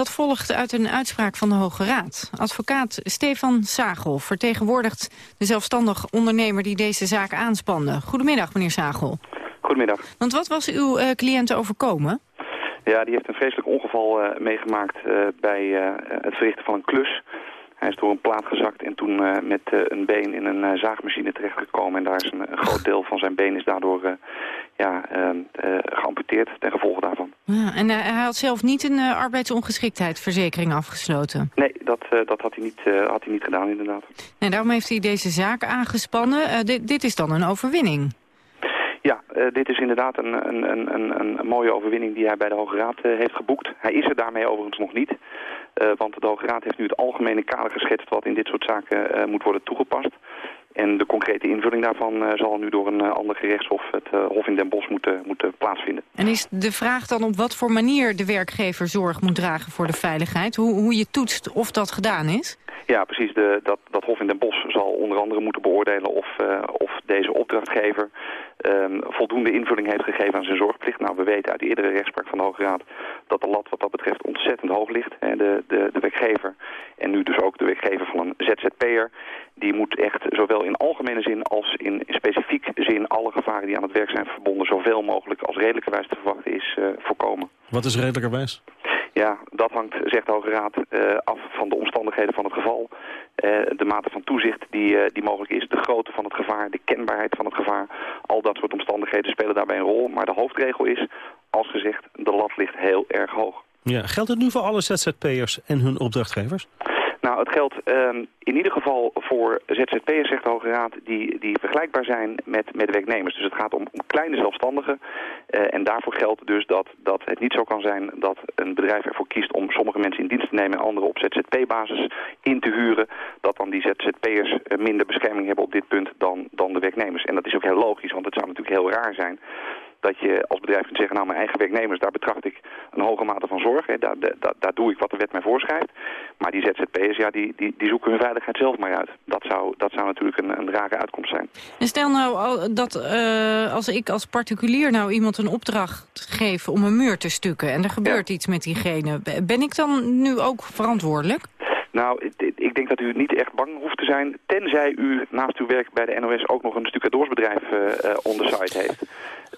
Dat volgt uit een uitspraak van de Hoge Raad. Advocaat Stefan Sagel vertegenwoordigt de zelfstandig ondernemer... die deze zaak aanspande. Goedemiddag, meneer Sagel. Goedemiddag. Want wat was uw uh, cliënt overkomen? Ja, die heeft een vreselijk ongeval uh, meegemaakt uh, bij het verrichten van een klus... Hij is door een plaat gezakt en toen uh, met uh, een been in een uh, zaagmachine terechtgekomen. En daar is een, een, groot deel van zijn been is daardoor ja, geamputeerd ten gevolge daarvan. Ja, en hij had zelf niet een arbeidsongeschiktheidsverzekering afgesloten? Nee, dat, dat had, hij niet, had hij niet gedaan inderdaad. Nee, daarom heeft hij deze zaak aangespannen. Dit, dit is dan een overwinning? Ja, uh, dit is inderdaad een, een, een, een, mooie overwinning die hij bij de Hoge Raad uh, heeft geboekt. Hij is er daarmee overigens nog niet. Uh, want de Hoge Raad heeft nu het algemene kader geschetst wat in dit soort zaken moet worden toegepast. En de concrete invulling daarvan zal nu door een ander gerechtshof, het Hof in Den Bosch, moeten, moeten plaatsvinden. En is de vraag dan op wat voor manier de werkgever zorg moet dragen voor de veiligheid? Hoe, hoe je toetst of dat gedaan is? Ja, precies. De, dat, dat Hof in Den Bosch zal onder andere moeten beoordelen of, uh, of deze opdrachtgever um, voldoende invulling heeft gegeven aan zijn zorgplicht. Nou, we weten uit de eerdere rechtspraak van de Hoge Raad dat de lat wat dat betreft ontzettend hoog ligt. De, de, de werkgever en nu dus ook de werkgever van een ZZP'er, die moet echt zowel in algemene zin als in specifiek zin alle gevaren die aan het werk zijn verbonden zoveel mogelijk als redelijkerwijs te verwachten is uh, voorkomen. Wat is redelijkerwijs? Ja, dat hangt, zegt de Hoge Raad, uh, af van de omstandigheden van het geval. Uh, de mate van toezicht die, uh, die mogelijk is, de grootte van het gevaar, de kenbaarheid van het gevaar. Al dat soort omstandigheden spelen daarbij een rol. Maar de hoofdregel is, als gezegd, de lat ligt heel erg hoog. Ja, geldt het nu voor alle ZZP'ers en hun opdrachtgevers? Nou, het geldt um, in ieder geval voor ZZP'ers, zegt de Hoge Raad, die, die vergelijkbaar zijn met, met werknemers. Dus het gaat om, om kleine zelfstandigen. Uh, en daarvoor geldt dus dat, dat het niet zo kan zijn dat een bedrijf ervoor kiest om sommige mensen in dienst te nemen en anderen op ZZP-basis in te huren. Dat dan die ZZP'ers uh, minder bescherming hebben op dit punt dan, dan de werknemers. En dat is ook heel logisch, want het zou natuurlijk heel raar zijn dat je als bedrijf kunt zeggen, nou mijn eigen werknemers, daar betracht ik een hoge mate van zorg. Hè. Daar, daar, daar doe ik wat de wet mij voorschrijft. Maar die ZZP'ers, ja, die, die, die zoeken hun veiligheid zelf maar uit. Dat zou, dat zou natuurlijk een, een rare uitkomst zijn. En stel nou dat uh, als ik als particulier nou iemand een opdracht geef om een muur te stukken en er gebeurt ja. iets met diegene, ben ik dan nu ook verantwoordelijk? Nou, ik denk dat u niet echt bang hoeft te zijn, tenzij u naast uw werk bij de NOS ook nog een stucadoorsbedrijf uh, uh, on the site heeft.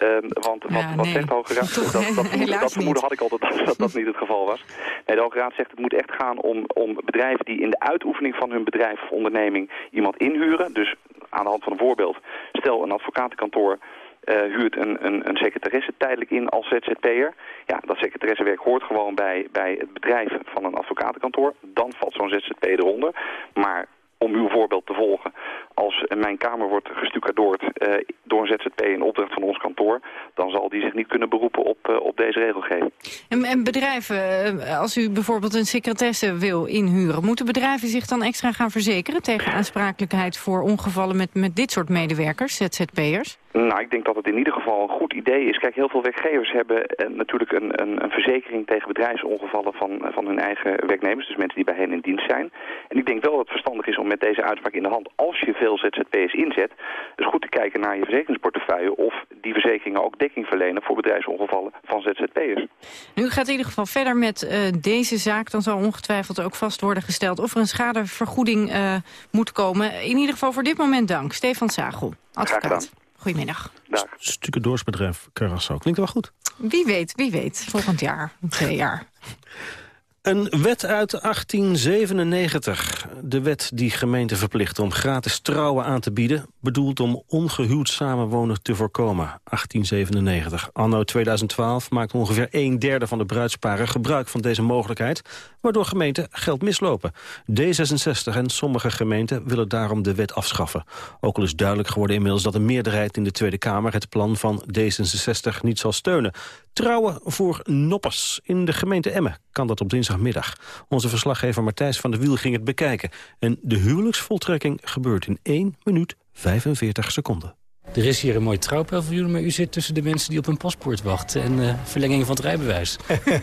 Um, want wat, ja, wat nee. zegt de Hoge Raad, [laughs] dat, dat, [laughs] dat, dat vermoeden had ik altijd dat, dat dat niet het geval was. Nee, de Hoge Raad zegt het moet echt gaan om, om bedrijven die in de uitoefening van hun bedrijf of onderneming iemand inhuren. Dus aan de hand van een voorbeeld, stel een advocatenkantoor uh, huurt een, een, een secretaresse tijdelijk in als ZZP'er. Ja, dat secretaressewerk hoort gewoon bij, bij het bedrijf van een advocatenkantoor. Dan valt zo'n ZZP eronder. Maar om uw voorbeeld te volgen, als mijn kamer wordt gestucadoord uh, door een ZZP in opdracht van ons kantoor, dan zal die zich niet kunnen beroepen op, uh, op deze regelgeving. En, en bedrijven, als u bijvoorbeeld een secretaresse wil inhuren, moeten bedrijven zich dan extra gaan verzekeren tegen aansprakelijkheid voor ongevallen met, met dit soort medewerkers, ZZP'ers? Nou, ik denk dat het in ieder geval een goed idee is. Kijk, heel veel werkgevers hebben eh, natuurlijk een, een, een, verzekering tegen bedrijfsongevallen van, eh, van hun eigen werknemers. Dus mensen die bij hen in dienst zijn. En ik denk wel dat het verstandig is om met deze uitspraak in de hand, als je veel ZZP'ers inzet, dus goed te kijken naar je verzekeringsportefeuille of die verzekeringen ook dekking verlenen voor bedrijfsongevallen van ZZP'ers. Nu gaat in ieder geval verder met uh, deze zaak. Dan zal ongetwijfeld ook vast worden gesteld of er een schadevergoeding uh, moet komen. In ieder geval voor dit moment dank. Stefan Sagel, advocaat. Goedemiddag. Dag. Stukken doorsbedrijf Curaçao. Klinkt wel goed. Wie weet, wie weet. Volgend jaar, twee jaar. [laughs] Een wet uit 1897. De wet die gemeenten verplicht om gratis trouwen aan te bieden... bedoeld om ongehuwd samenwonen te voorkomen. 1897. Anno 2012 maakt ongeveer een derde van de bruidsparen gebruik van deze mogelijkheid... waardoor gemeenten geld mislopen. D66 en sommige gemeenten willen daarom de wet afschaffen. Ook al is duidelijk geworden inmiddels dat een meerderheid in de Tweede Kamer... het plan van D66 niet zal steunen. Trouwen voor noppers. In de gemeente Emmen kan dat op dinsdagmiddag. Onze verslaggever Martijs van der Wiel ging het bekijken. En de huwelijksvoltrekking gebeurt in 1 minuut 45 seconden. Er is hier een mooi trouwpaviljoen, maar u zit tussen de mensen die op een paspoort wachten... en uh, verlenging van het rijbewijs.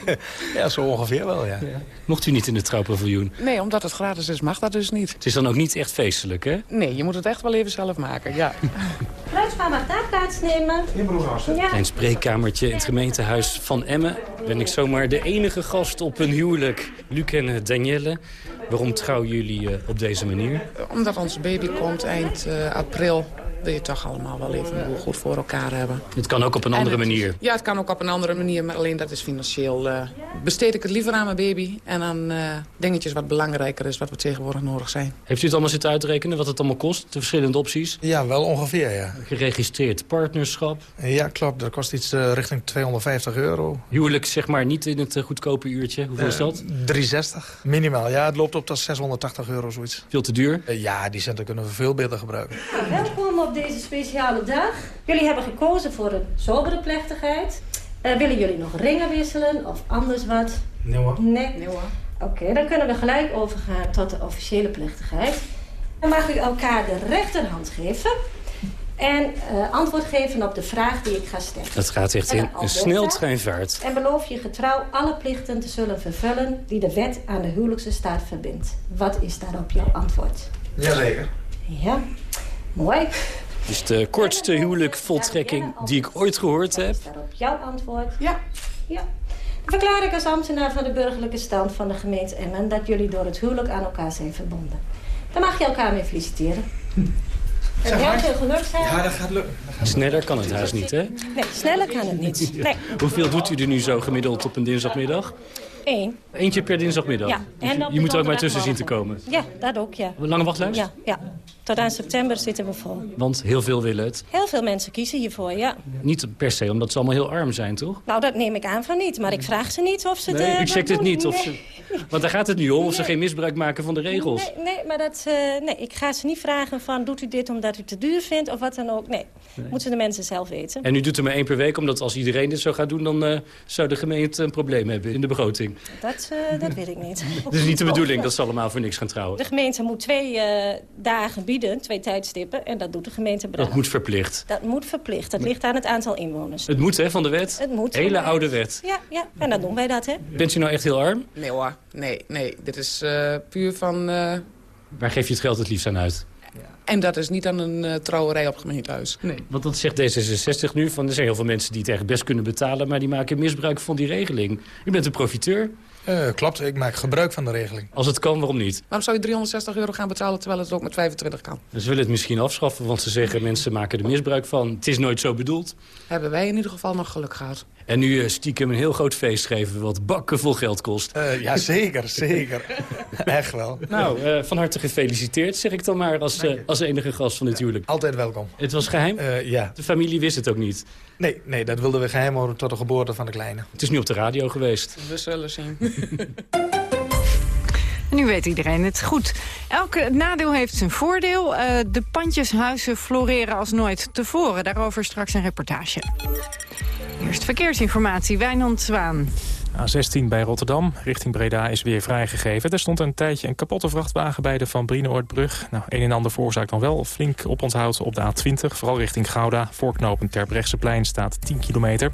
[laughs] ja, zo ongeveer wel, ja. ja. Mocht u niet in het trouwpaviljoen? Nee, omdat het gratis is, mag dat dus niet. Het is dan ook niet echt feestelijk, hè? Nee, je moet het echt wel even zelf maken, ja. [laughs] Bruidspaar mag daar plaatsnemen. Ja. Een spreekkamertje in het gemeentehuis van Emmen. Ben ik zomaar de enige gast op een huwelijk. Luc en eh, Danielle. Waarom trouwen jullie uh, op deze manier? Omdat onze baby komt eind uh, april wil je toch allemaal wel even goed voor elkaar hebben. Het kan ook op een andere manier? ja, het kan ook op een andere manier, maar alleen dat is financieel. Uh, besteed ik het liever aan mijn baby en aan uh, dingetjes wat belangrijker is, wat we tegenwoordig nodig zijn. Heeft u het allemaal zitten uitrekenen, wat het allemaal kost, de verschillende opties? Ja, wel ongeveer, ja. Geregistreerd partnerschap? Ja, klopt. Dat kost iets uh, richting 250 euro. Huwelijk, zeg maar, niet in het goedkope uurtje. Hoeveel is dat? 360, minimaal. Ja, het loopt op tot 680 euro, zoiets. Veel te duur? ja, die centen kunnen we veel beter gebruiken. welkom op deze speciale dag. Jullie hebben gekozen voor een sobere plechtigheid. Uh, willen jullie nog ringen wisselen of anders wat? Nee hoor. Nee? nee hoor. Oké, okay, dan kunnen we gelijk overgaan tot de officiële plechtigheid. Dan mag u elkaar de rechterhand geven. En uh, antwoord geven op de vraag die ik ga stellen. Dat gaat echt in een sneltreinvaart. En beloof je getrouw alle plichten te zullen vervullen... die de wet aan de huwelijkse staat verbindt. Wat is daarop jouw antwoord? Jazeker. Ja, mooi. Dus de kortste huwelijkvoltrekking die ik ooit gehoord heb. Is daarop jouw antwoord? Ja. Ja. Dan verklaar ik als ambtenaar van de burgerlijke stand van de gemeente Emmen... dat jullie door het huwelijk aan elkaar zijn verbonden. Daar mag je elkaar mee feliciteren. En heel veel geluk zijn. Ja, dat gaat lukken. Sneller kan het huis niet, hè? Nee, sneller kan het niet. Nee. Hoeveel doet u er nu zo gemiddeld op een dinsdagmiddag? Eén. Eentje per dinsdagmiddag? Ja. Dus en je moet er ook maar tussen zien te komen? Ja, dat ook, ja. Een lange wachtlijst? Ja, ja. Tot aan september zitten we vol. Want heel veel willen het? Heel veel mensen kiezen hiervoor, ja. Niet per se omdat ze allemaal heel arm zijn, toch? Nou, dat neem ik aan van niet. Maar ik vraag ze niet of ze nee, het ik check het niet. Of ze, want daar gaat het nu om, of ze geen misbruik maken van de regels. Nee, nee maar dat, uh, nee, ik ga ze niet vragen van... doet u dit omdat u het te duur vindt of wat dan ook. Nee, nee. moeten de mensen zelf weten. En u doet er maar één per week, omdat als iedereen dit zou gaan doen... dan uh, zou de gemeente een probleem hebben in de begroting. Dat, uh, dat weet ik niet. [laughs] Het is niet de bedoeling dat ze allemaal voor niks gaan trouwen. De gemeente moet twee dagen bieden, twee tijdstippen. En dat doet de gemeente. Dat moet verplicht. Dat moet verplicht. Dat ligt aan het aantal inwoners. Het moet, hè, van de wet? Het moet. Hele oude wet. Ja, ja, en dan doen wij dat, hè. Bent u nou echt heel arm? Nee hoor, nee, nee. Dit is uh, puur van... Uh... Waar geef je het geld het liefst aan uit? En dat is niet aan een uh, trouwerij op gemeentehuis. Nee. Want dat zegt D66 nu. Van, er zijn heel veel mensen die het echt best kunnen betalen... maar die maken misbruik van die regeling. U bent een profiteur. Uh, klopt, ik maak gebruik van de regeling. Als het kan, waarom niet? Waarom zou je 360 euro gaan betalen terwijl het ook met 25 kan? Ze willen het misschien afschaffen, want ze zeggen mensen maken er misbruik van. Het is nooit zo bedoeld. Hebben wij in ieder geval nog geluk gehad. En nu uh, stiekem een heel groot feest geven wat bakken vol geld kost. Uh, ja, zeker, zeker. [laughs] Echt wel. Nou, uh, van harte gefeliciteerd, zeg ik dan maar, als, als enige gast van het huwelijk. Altijd welkom. Het was geheim? ja. De familie wist het ook niet? Nee, nee, dat wilden we geheim houden tot de geboorte van de kleine. Het is nu op de radio geweest. We zullen zien. [laughs] Nu weet iedereen het goed. Elke nadeel heeft zijn voordeel. Uh, de pandjeshuizen floreren als nooit tevoren. Daarover straks een reportage. Eerst verkeersinformatie, Wijnand Zwaan. A16 bij Rotterdam, richting Breda, is weer vrijgegeven. Er stond een tijdje een kapotte vrachtwagen bij de Van Brienoordbrug. Nou, een en ander veroorzaakt dan wel flink oponthoud op de A20. Vooral richting Gouda. Voorknopend Terbrechtseplein staat 10 kilometer.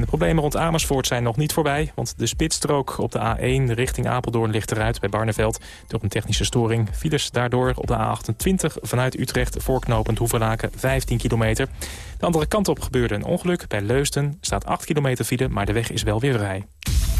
De problemen rond Amersfoort zijn nog niet voorbij... want de spitsstrook op de A1 richting Apeldoorn ligt eruit bij Barneveld. Door een technische storing files daardoor op de A28 vanuit Utrecht... voorknopend Hoevelaken 15 kilometer. De andere kant op gebeurde een ongeluk. Bij Leusden staat 8 kilometer file, maar de weg is wel weer vrij.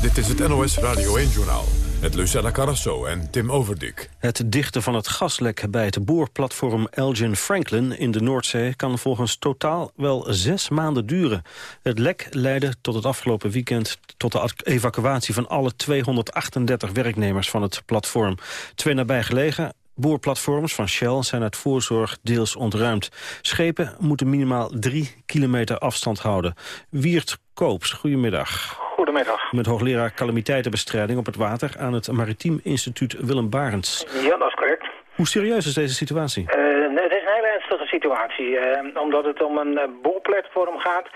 Dit is het NOS Radio 1-journaal met Lucella Carrasso en Tim Overdik. Het dichten van het gaslek bij het boorplatform Elgin Franklin in de Noordzee... kan volgens Totaal wel zes maanden duren. Het lek leidde tot het afgelopen weekend tot de evacuatie van alle 238 werknemers van het platform. Twee nabijgelegen Boorplatforms van Shell zijn uit voorzorg deels ontruimd. Schepen moeten minimaal drie kilometer afstand houden. Wiert Koops, goedemiddag. Goedemiddag. Met hoogleraar calamiteitenbestrijding op het water... aan het Maritiem Instituut Willem Barents. Ja, dat is correct. Hoe serieus is deze situatie? Uh, het is een hele ernstige situatie. Uh, omdat het om een uh, boorplatform gaat...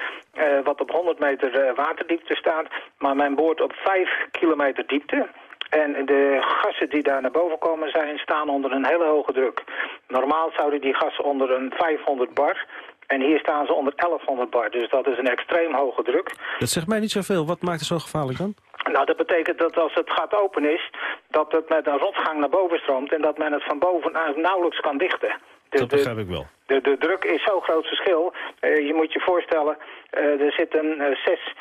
wat op 100 meter waterdiepte staat... maar mijn boort op 5 kilometer diepte... En de gassen die daar naar boven komen zijn, staan onder een hele hoge druk. Normaal zouden die gassen onder een 500 bar en hier staan ze onder 1100 bar, dus dat is een extreem hoge druk. Dat zegt mij niet zoveel. Wat maakt het zo gevaarlijk dan? Nou, dat betekent dat als het gat open is, dat het met een rotgang naar boven stroomt... en dat men het van bovenuit nauwelijks kan dichten. dat begrijp ik wel. De, de druk is zo'n groot verschil. Uh, je moet je voorstellen, uh, er zit een uh, 6,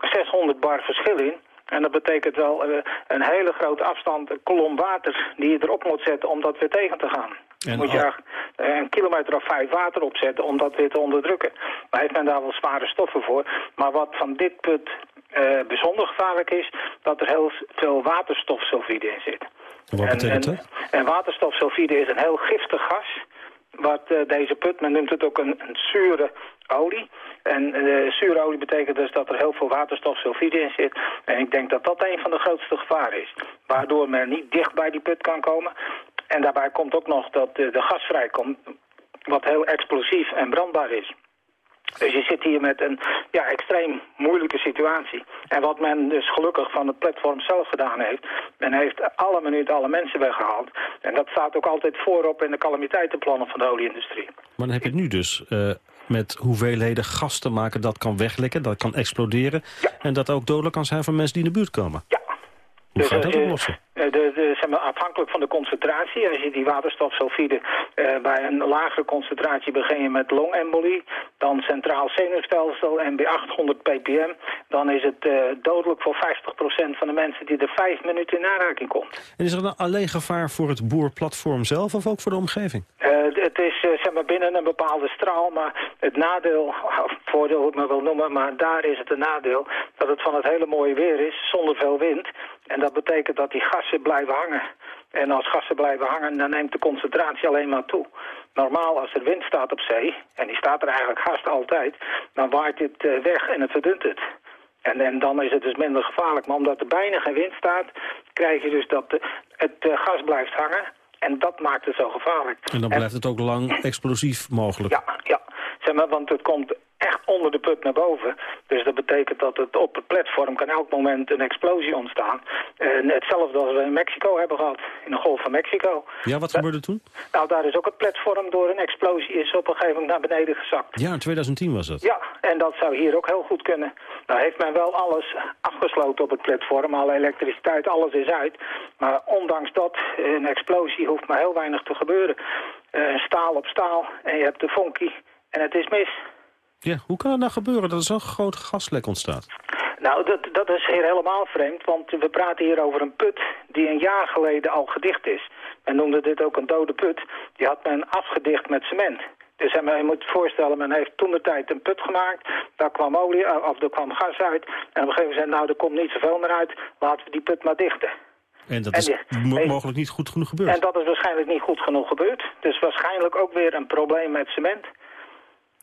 600 bar verschil in... En dat betekent wel een hele grote afstand, een kolom water die je erop moet zetten om dat weer tegen te gaan. En moet je uh, een kilometer of vijf water opzetten om dat weer te onderdrukken. Maar heeft men daar wel zware stoffen voor. Maar wat van dit put uh, bijzonder gevaarlijk is, dat er heel veel waterstofsulfide in zit. Wat betekent en, dat? En, en waterstofsulfide is een heel giftig gas wat uh, deze put, men noemt het ook een, een zure olie. En uh, zure olie betekent dus dat er heel veel waterstofsulfide in zit. En ik denk dat dat een van de grootste gevaren is. Waardoor men niet dicht bij die put kan komen. En daarbij komt ook nog dat de gas vrijkomt, wat heel explosief en brandbaar is. Dus je zit hier met een ja, extreem moeilijke situatie. En wat men dus gelukkig van het platform zelf gedaan heeft... men heeft alle minuten alle mensen weggehaald. En dat staat ook altijd voorop in de calamiteitenplannen van de olieindustrie. Maar dan heb je het nu dus uh, met hoeveelheden gas te maken... dat kan weglekken, dat kan exploderen... Ja. en dat ook dodelijk kan zijn voor mensen die in de buurt komen. Ja. Hoe Dus, gaat dat eh, oplossen? De, de, zeg maar, afhankelijk van de concentratie, als je die waterstofsulfide uh, bij een lagere concentratie begin je met longembolie, dan centraal zenuwstelsel en bij 800 ppm, dan is het uh, dodelijk voor 50% van de mensen die er vijf minuten in aanraking komt. En is er dan alleen gevaar voor het boerplatform zelf of ook voor de omgeving? Het is zeg maar binnen een bepaalde straal, maar het nadeel, of voordeel hoe ik maar wil noemen, maar daar is het een nadeel, dat het van het hele mooie weer is, zonder veel wind. En dat betekent dat die gassen blijven hangen. En als gassen blijven hangen, dan neemt de concentratie alleen maar toe. Normaal, als er wind staat op zee, en die staat er eigenlijk haast altijd, dan waait dit uh, weg en het verdunt het. En, en dan is het dus minder gevaarlijk. Maar omdat er bijna geen wind staat, krijg je dus dat de, het uh, gas blijft hangen. En dat maakt het zo gevaarlijk. En dan blijft het ook lang explosief mogelijk. Ja, ja. Zeg maar, want het komt echt onder de put naar boven. Dus dat betekent dat het op het platform kan elk moment een explosie ontstaan. En hetzelfde als we in Mexico hebben gehad, in de Golf van Mexico. Ja, wat gebeurde toen? Nou, daar is ook het platform door een explosie is op een gegeven moment naar beneden gezakt. Ja, in 2010 was dat. Ja, en dat zou hier ook heel goed kunnen. Nou heeft men wel alles afgesloten op het platform, alle elektriciteit, alles is uit. Maar ondanks dat, een explosie hoeft maar heel weinig te gebeuren. Uh, staal op staal en je hebt de vonkie en het is mis. Ja, hoe kan het nou gebeuren dat er zo'n groot gaslek ontstaat? Nou, dat, dat is hier helemaal vreemd, want we praten hier over een put die een jaar geleden al gedicht is. Men noemde dit ook een dode put. Die had men afgedicht met cement. Dus je moet je voorstellen, men heeft toen de tijd een put gemaakt. Daar kwam olie, of er kwam gas uit. En op een gegeven moment zei nou, er komt niet zoveel meer uit. Laten we die put maar dichten. En dat is en, mogelijk niet goed genoeg gebeurd. En dat is waarschijnlijk niet goed genoeg gebeurd. Dus waarschijnlijk ook weer een probleem met cement.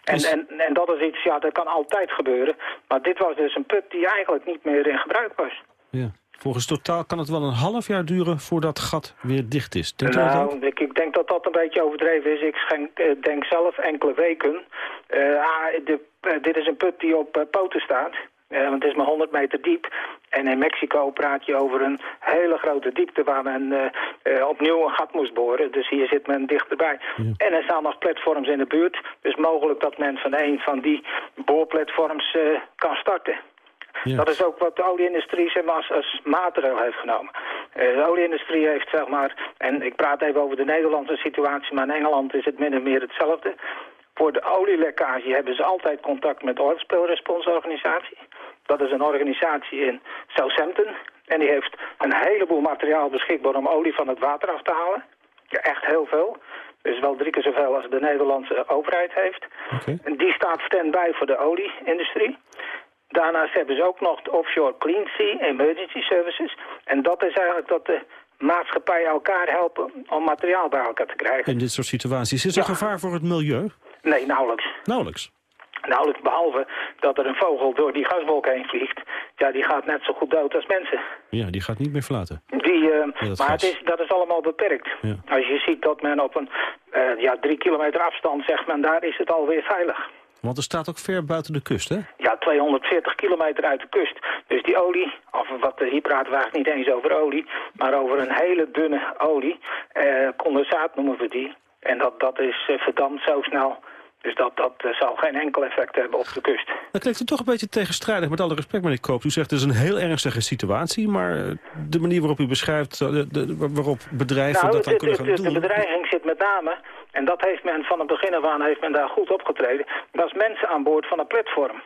En, Is- en, en dat is iets, ja, dat kan altijd gebeuren. Maar dit was dus een put die eigenlijk niet meer in gebruik was. Ja. Volgens totaal kan het wel een half jaar duren voordat gat weer dicht is. Ook? nou, ik, ik denk dat dat een beetje overdreven is. Ik schenk, eh, denk zelf enkele weken. Eh, ah, de, eh, dit is een put die op poten staat. Eh, want het is maar 100 meter diep. En in Mexico praat je over een hele grote diepte waar men eh, eh, opnieuw een gat moest boren. Dus hier zit men dichterbij. En er staan nog platforms in de buurt. Dus mogelijk dat men van een van die boorplatforms kan starten. Dat is ook wat de olieindustrie zeg maar, als, als maatregel heeft genomen. De olieindustrie heeft, zeg maar, en ik praat even over de Nederlandse situatie, maar in Engeland is het min of meer hetzelfde. Voor de olielekkage hebben ze altijd contact met de oilspillresponsorganisatie. Dat is een organisatie in Southampton. En die heeft een heleboel materiaal beschikbaar om olie van het water af te halen. Ja, echt heel veel. Dus wel drie keer zoveel als de Nederlandse overheid heeft. En die staat stand-by voor de olieindustrie. Daarnaast hebben ze ook nog de Offshore Clean Sea Emergency Services. En dat is eigenlijk dat de maatschappijen elkaar helpen om materiaal bij elkaar te krijgen. In dit soort situaties. Is er gevaar voor het milieu? Nee, nauwelijks. Nauwelijks. Nauwelijks, behalve dat er een vogel door die gaswolk heen vliegt. Ja, die gaat net zo goed dood als mensen. Ja, die gaat niet meer verlaten. Die, eh, maar het is, dat is allemaal beperkt. Ja. Als je ziet dat men op een eh, ja, drie kilometer afstand zegt men, daar is het alweer veilig. Want er staat ook ver buiten de kust, hè? Ja, 240 kilometer uit de kust. Dus die olie, of wat, hier praten we eigenlijk niet eens over olie, maar over een hele dunne olie. Eh, condensaat noemen we die. En dat, dat is eh, verdampt zo snel. Dus dat, dat eh, zal geen enkel effect hebben op de kust. Dat klinkt er toch een beetje tegenstrijdig, met alle respect, meneer Koop. U zegt het is een heel ernstige situatie, maar eh, de manier waarop u beschrijft... eh, de, de- waarop bedrijven nou, dat dan het- kunnen het- gaan het- doen... de bedreiging zit met name, en dat heeft men van het begin af aan heeft men daar goed opgetreden. Dat is mensen aan boord van een platform.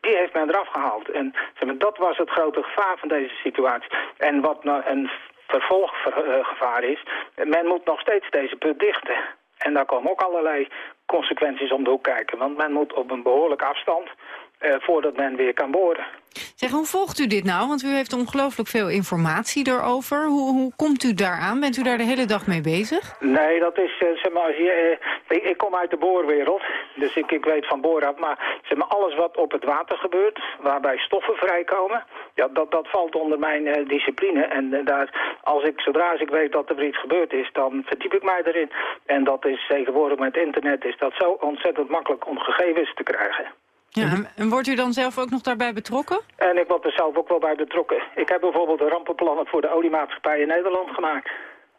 Die heeft men eraf gehaald. En zeg maar, dat was het grote gevaar van deze situatie. En wat nou een vervolggevaar is, men moet nog steeds deze put dichten. En daar komen ook allerlei consequenties om de hoek kijken. Want men moet op een behoorlijke afstand voordat men weer kan boren. Zeg, hoe volgt u dit nou? Want u heeft ongelooflijk veel informatie erover. Hoe, hoe komt u daaraan? Bent u daar de hele dag mee bezig? Nee, dat is, eh, zeg maar, als je, eh, ik, ik kom uit de boorwereld, dus ik, ik weet van boor af. Maar zeg maar, alles wat op het water gebeurt, waarbij stoffen vrijkomen, ja, dat, dat valt onder mijn eh, discipline. En eh, daar, als ik, zodra als ik weet dat er iets gebeurd is, dan verdiep ik mij erin. En dat is tegenwoordig met internet is dat zo ontzettend makkelijk om gegevens te krijgen. Ja, en, wordt u dan zelf ook nog daarbij betrokken? En ik word er zelf ook wel bij betrokken. Ik heb bijvoorbeeld de rampenplannen voor de oliemaatschappij in Nederland gemaakt.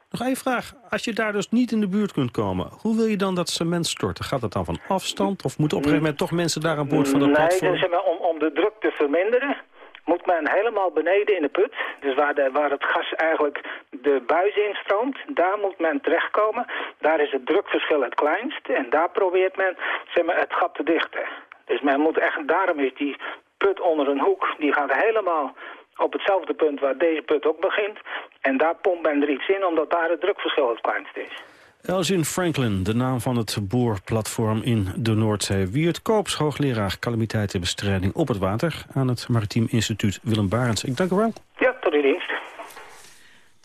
Nog één vraag. Als je daar dus niet in de buurt kunt komen, hoe wil je dan dat cement storten? Gaat dat dan van afstand of moeten op een gegeven moment toch mensen daar aan boord van de nee, platform? dus, zeg maar, om, om de druk te verminderen moet men helemaal beneden in de put, dus waar, de, waar het gas eigenlijk de buis instroomt, daar moet men terechtkomen. Daar is het drukverschil het kleinst en daar probeert men zeg maar, het gat te dichten. Dus men moet echt, daarom is die put onder een hoek, die gaat helemaal op hetzelfde punt waar deze put ook begint. En daar pompt men er iets in, omdat daar het drukverschil het kleinst is. Elgin Franklin, de naam van het boorplatform in de Noordzee. Wiert Koops, hoogleraar calamiteitenbestrijding op het water... aan het Maritiem Instituut Willem Barends. Ik dank u wel. Ja, tot uw dienst.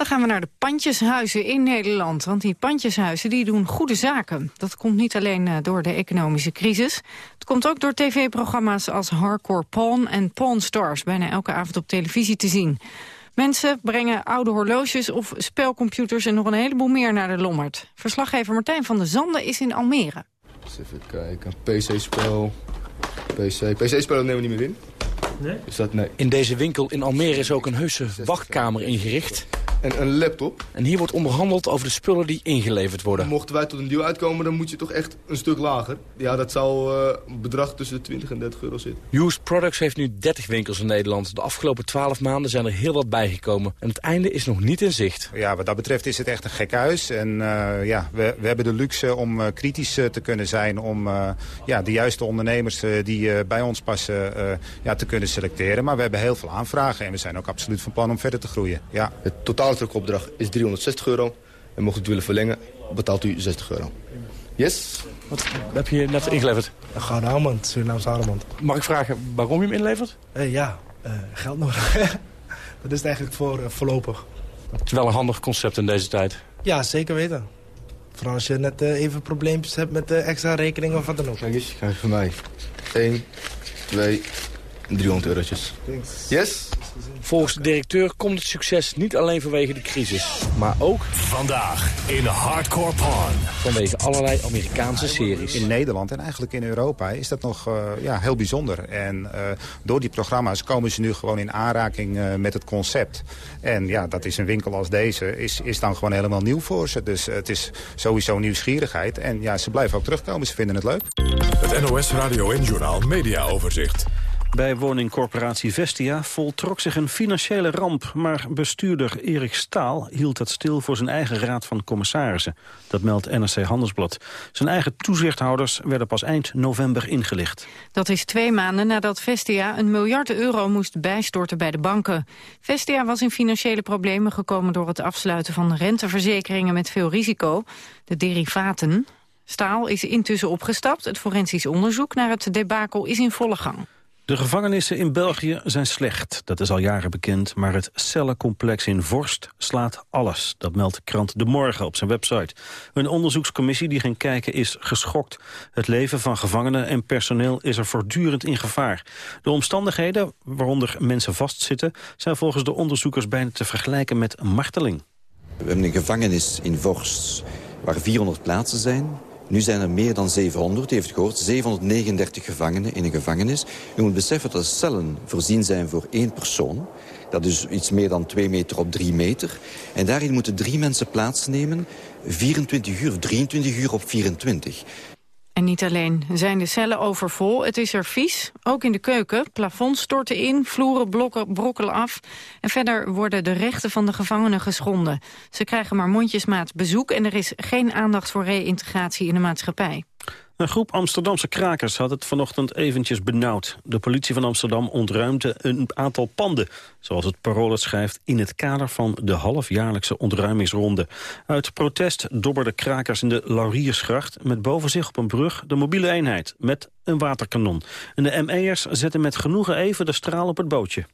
Dan gaan we naar de pandjeshuizen in Nederland. Want die pandjeshuizen die doen goede zaken. Dat komt niet alleen eh, door de economische crisis. Het komt ook door tv-programma's als Hardcore Pawn en Pawn Stars... bijna elke avond op televisie te zien. Mensen brengen oude horloges of spelcomputers... en nog een heleboel meer naar de Lommerd. Verslaggever Martijn van der Zanden is in Almere. Eens even kijken. PC-spel. PC. PC-spelen nemen we niet meer in. Nee? Is dat nee? In deze winkel in Almere is ook een heuse wachtkamer ingericht. En een laptop. En hier wordt onderhandeld over de spullen die ingeleverd worden. Mochten wij tot een deal uitkomen, dan moet je toch echt een stuk lager. Ja, dat zou eh, een bedrag tussen de 20 en 30 euro zitten. Used Products heeft nu 30 winkels in Nederland. De afgelopen 12 maanden zijn er heel wat bijgekomen. En het einde is nog niet in zicht. Ja, wat dat betreft is het echt een gek huis. En eh, ja, we, we hebben de luxe om eh, kritisch te kunnen zijn... om eh, ja, de juiste ondernemers die eh, bij ons passen eh, ja, te kunnen selecteren. Maar we hebben heel veel aanvragen en we zijn ook absoluut van plan om verder te groeien. Ja. Het totale drukopdracht is 360 euro. En mocht u het willen verlengen, betaalt u 60 euro. Yes? Wat heb je net ingeleverd? Een gouden armband, Surinaamse armband. Mag ik vragen waarom je hem inlevert? Eh, ja, eh, geld nodig. [laughs] dat is het eigenlijk voor eh, voorlopig. Het is wel een handig concept in deze tijd. Ja, zeker weten. Vooral als je net even probleempjes hebt met de extra rekening of wat dan ook. Kijk eens, kijk voor mij. 1, 2, 300 eurotjes. Thanks. Yes? Volgens de directeur komt het succes niet alleen vanwege de crisis, maar ook... Vandaag in Hardcore Pawn. Vanwege allerlei Amerikaanse series. In Nederland en eigenlijk in Europa is dat nog uh, ja, heel bijzonder. En uh, door die programma's komen ze nu gewoon in aanraking uh, met het concept. En ja, dat is een winkel als deze, is, is dan gewoon helemaal nieuw voor ze. Dus het is sowieso nieuwsgierigheid. En ja, ze blijven ook terugkomen, ze vinden het leuk. Het NOS Radio en Journal Media Overzicht. Bij woningcorporatie Vestia voltrok zich een financiële ramp... maar bestuurder Erik Staal hield dat stil voor zijn eigen raad van commissarissen. Dat meldt NRC Handelsblad. Zijn eigen toezichthouders werden pas eind november ingelicht. Dat is twee maanden nadat Vestia een miljard euro moest bijstorten bij de banken. Vestia was in financiële problemen gekomen door het afsluiten van renteverzekeringen met veel risico, de derivaten. Staal is intussen opgestapt. Het forensisch onderzoek naar het debakel is in volle gang. De gevangenissen in België zijn slecht, dat is al jaren bekend... maar het cellencomplex in Vorst slaat alles. Dat meldt krant De Morgen op zijn website. Een onderzoekscommissie die ging kijken is geschokt. Het leven van gevangenen en personeel is er voortdurend in gevaar. De omstandigheden waaronder mensen vastzitten... zijn volgens de onderzoekers bijna te vergelijken met marteling. We hebben een gevangenis in Vorst waar 400 plaatsen zijn... Nu zijn er meer dan 700, u heeft gehoord, 739 gevangenen in een gevangenis. U moet beseffen dat cellen voorzien zijn voor één persoon. Dat is iets meer dan 2 meter op 3 meter. En daarin moeten drie mensen plaatsnemen, 24 uur, 23 uur op 24. En niet alleen zijn de cellen overvol, het is er vies. Ook in de keuken. Plafonds storten in, vloeren blokken, brokkelen af. En verder worden de rechten van de gevangenen geschonden. Ze krijgen maar mondjesmaat bezoek... en er is geen aandacht voor reïntegratie in de maatschappij. Een groep Amsterdamse krakers had het vanochtend eventjes benauwd. De politie van Amsterdam ontruimde een aantal panden, zoals het parool schrijft, in het kader van de halfjaarlijkse ontruimingsronde. Uit protest dobberden krakers in de Lauriersgracht met boven zich op een brug de mobiele eenheid met een waterkanon. En de ME'ers zetten met genoegen even de straal op het bootje.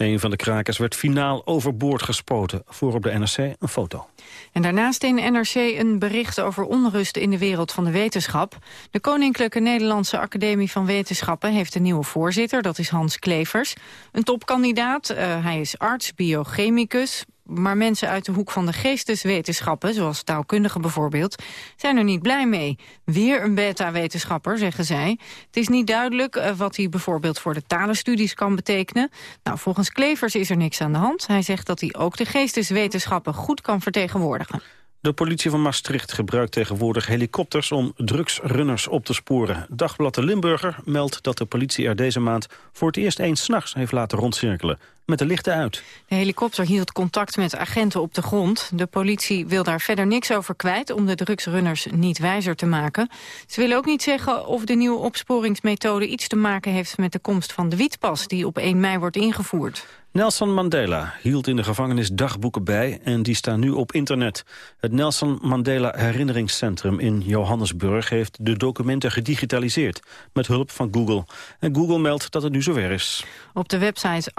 Een van de krakers werd finaal overboord gespoten. Voor op de NRC een foto. En daarnaast in NRC een bericht over onrust in de wereld van de wetenschap. De Koninklijke Nederlandse Academie van Wetenschappen heeft een nieuwe voorzitter, dat is Hans Klevers. Een topkandidaat, uh, hij is arts, biochemicus, maar mensen uit de hoek van de geesteswetenschappen, zoals taalkundigen bijvoorbeeld, zijn er niet blij mee. Weer een beta-wetenschapper, zeggen zij. Het is niet duidelijk uh, wat hij bijvoorbeeld voor de talenstudies kan betekenen. Nou, volgens Klevers is er niks aan de hand. Hij zegt dat hij ook de geesteswetenschappen goed kan vertegenwoordigen. De politie van Maastricht gebruikt tegenwoordig helikopters om drugsrunners op te sporen. Dagblad de Limburger meldt dat de politie er deze maand voor het eerst eens s'nachts heeft laten rondcirkelen. Met de lichten uit. De helikopter hield contact met agenten op de grond. De politie wil daar verder niks over kwijt om de drugsrunners niet wijzer te maken. Ze willen ook niet zeggen of de nieuwe opsporingsmethode iets te maken heeft met de komst van de wietpas die op 1 mei wordt ingevoerd. Nelson Mandela hield in de gevangenis dagboeken bij en die staan nu op internet. Het Nelson Mandela Herinneringscentrum in Johannesburg heeft de documenten gedigitaliseerd met hulp van Google. En Google meldt dat het nu zover is. Op de website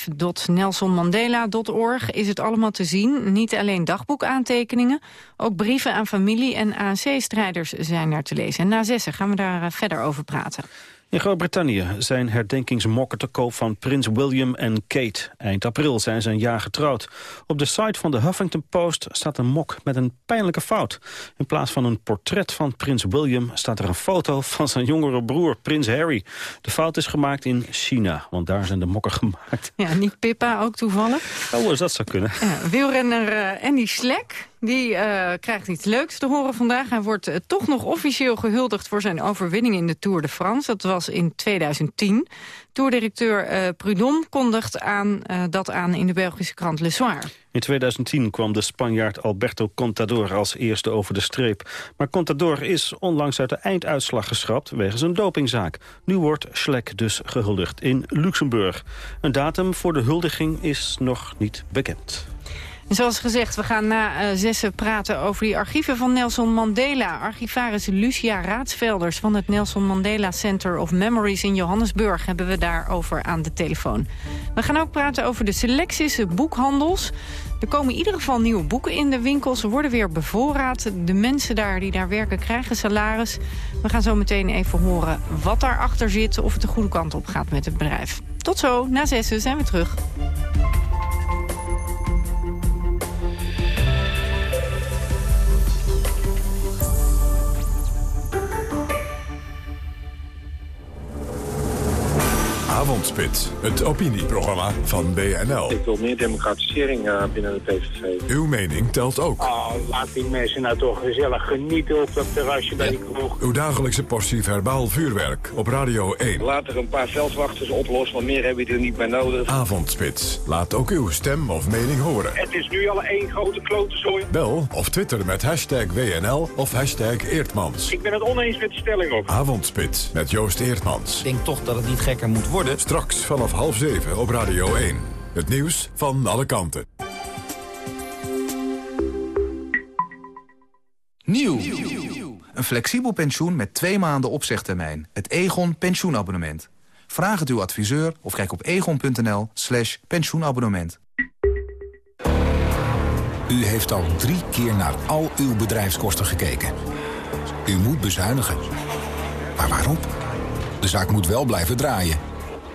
archive.nelsonmandela.org is het allemaal te zien. Niet alleen dagboekaantekeningen, ook brieven aan familie en ANC-strijders zijn er te lezen. En na zessen gaan we daar eh, verder over praten. In Groot-Brittannië zijn herdenkingsmokken te koop van prins William en Kate. Eind april zijn ze een jaar getrouwd. Op de site van de Huffington Post staat een mok met een pijnlijke fout. In plaats van een portret van prins William staat er een foto van zijn jongere broer, prins Harry. De fout is gemaakt in China, want daar zijn de mokken gemaakt. Ja, niet Pippa ook toevallig. Oh, dat zou kunnen. Ja, wielrenner uh, Andy Slek die uh, krijgt iets leuks te horen vandaag. Hij wordt uh, toch nog officieel gehuldigd voor zijn overwinning in de Tour de France. Dat was in 2010. Tourdirecteur uh, Prudhomme kondigt aan, dat aan in de Belgische krant Le Soir. In 2010 kwam de Spanjaard Alberto Contador als eerste over de streep. Maar Contador is onlangs uit de einduitslag geschrapt wegens een dopingzaak. Nu wordt Schlek dus gehuldigd in Luxemburg. Een datum voor de huldiging is nog niet bekend. Zoals gezegd, we gaan na uh, zessen praten over die archieven van Nelson Mandela. Archivaris Lucia Raadsvelders van het Nelson Mandela Center of Memories in Johannesburg... hebben we daarover aan de telefoon. We gaan ook praten over de selecties boekhandels. Er komen in ieder geval nieuwe boeken in de winkels. Ze worden weer bevoorraad. De mensen daar die daar werken krijgen salaris. We gaan zo meteen even horen wat daarachter zit... of het de goede kant op gaat met het bedrijf. Tot zo, na zessen zijn we terug. Avondspits, het opinieprogramma van BNL. Ik wil meer democratisering uh, binnen de PVV. Uw mening telt ook. Oh, laat die mensen nou toch gezellig genieten op dat terrasje bij die kroeg. Uw dagelijkse portie verbaal vuurwerk op Radio 1. Laat er een paar veldwachters oplossen, want meer hebben we er niet bij nodig. Avondspits, laat ook uw stem of mening horen. Het is nu al één grote klote zooi. Bel of twitter met hashtag WNL of hashtag Eertmans. Ik ben het oneens met de stelling ook. Avondspits met Joost Eertmans. Ik denk toch dat het niet gekker moet worden. Straks vanaf half zeven op Radio 1. Het nieuws van alle kanten. Nieuw. Een flexibel pensioen met twee maanden opzegtermijn. Het Egon pensioenabonnement. Vraag het uw adviseur of kijk op egon.nl slash pensioenabonnement. U heeft al drie keer naar al uw bedrijfskosten gekeken. U moet bezuinigen. Maar waarom? De zaak moet wel blijven draaien.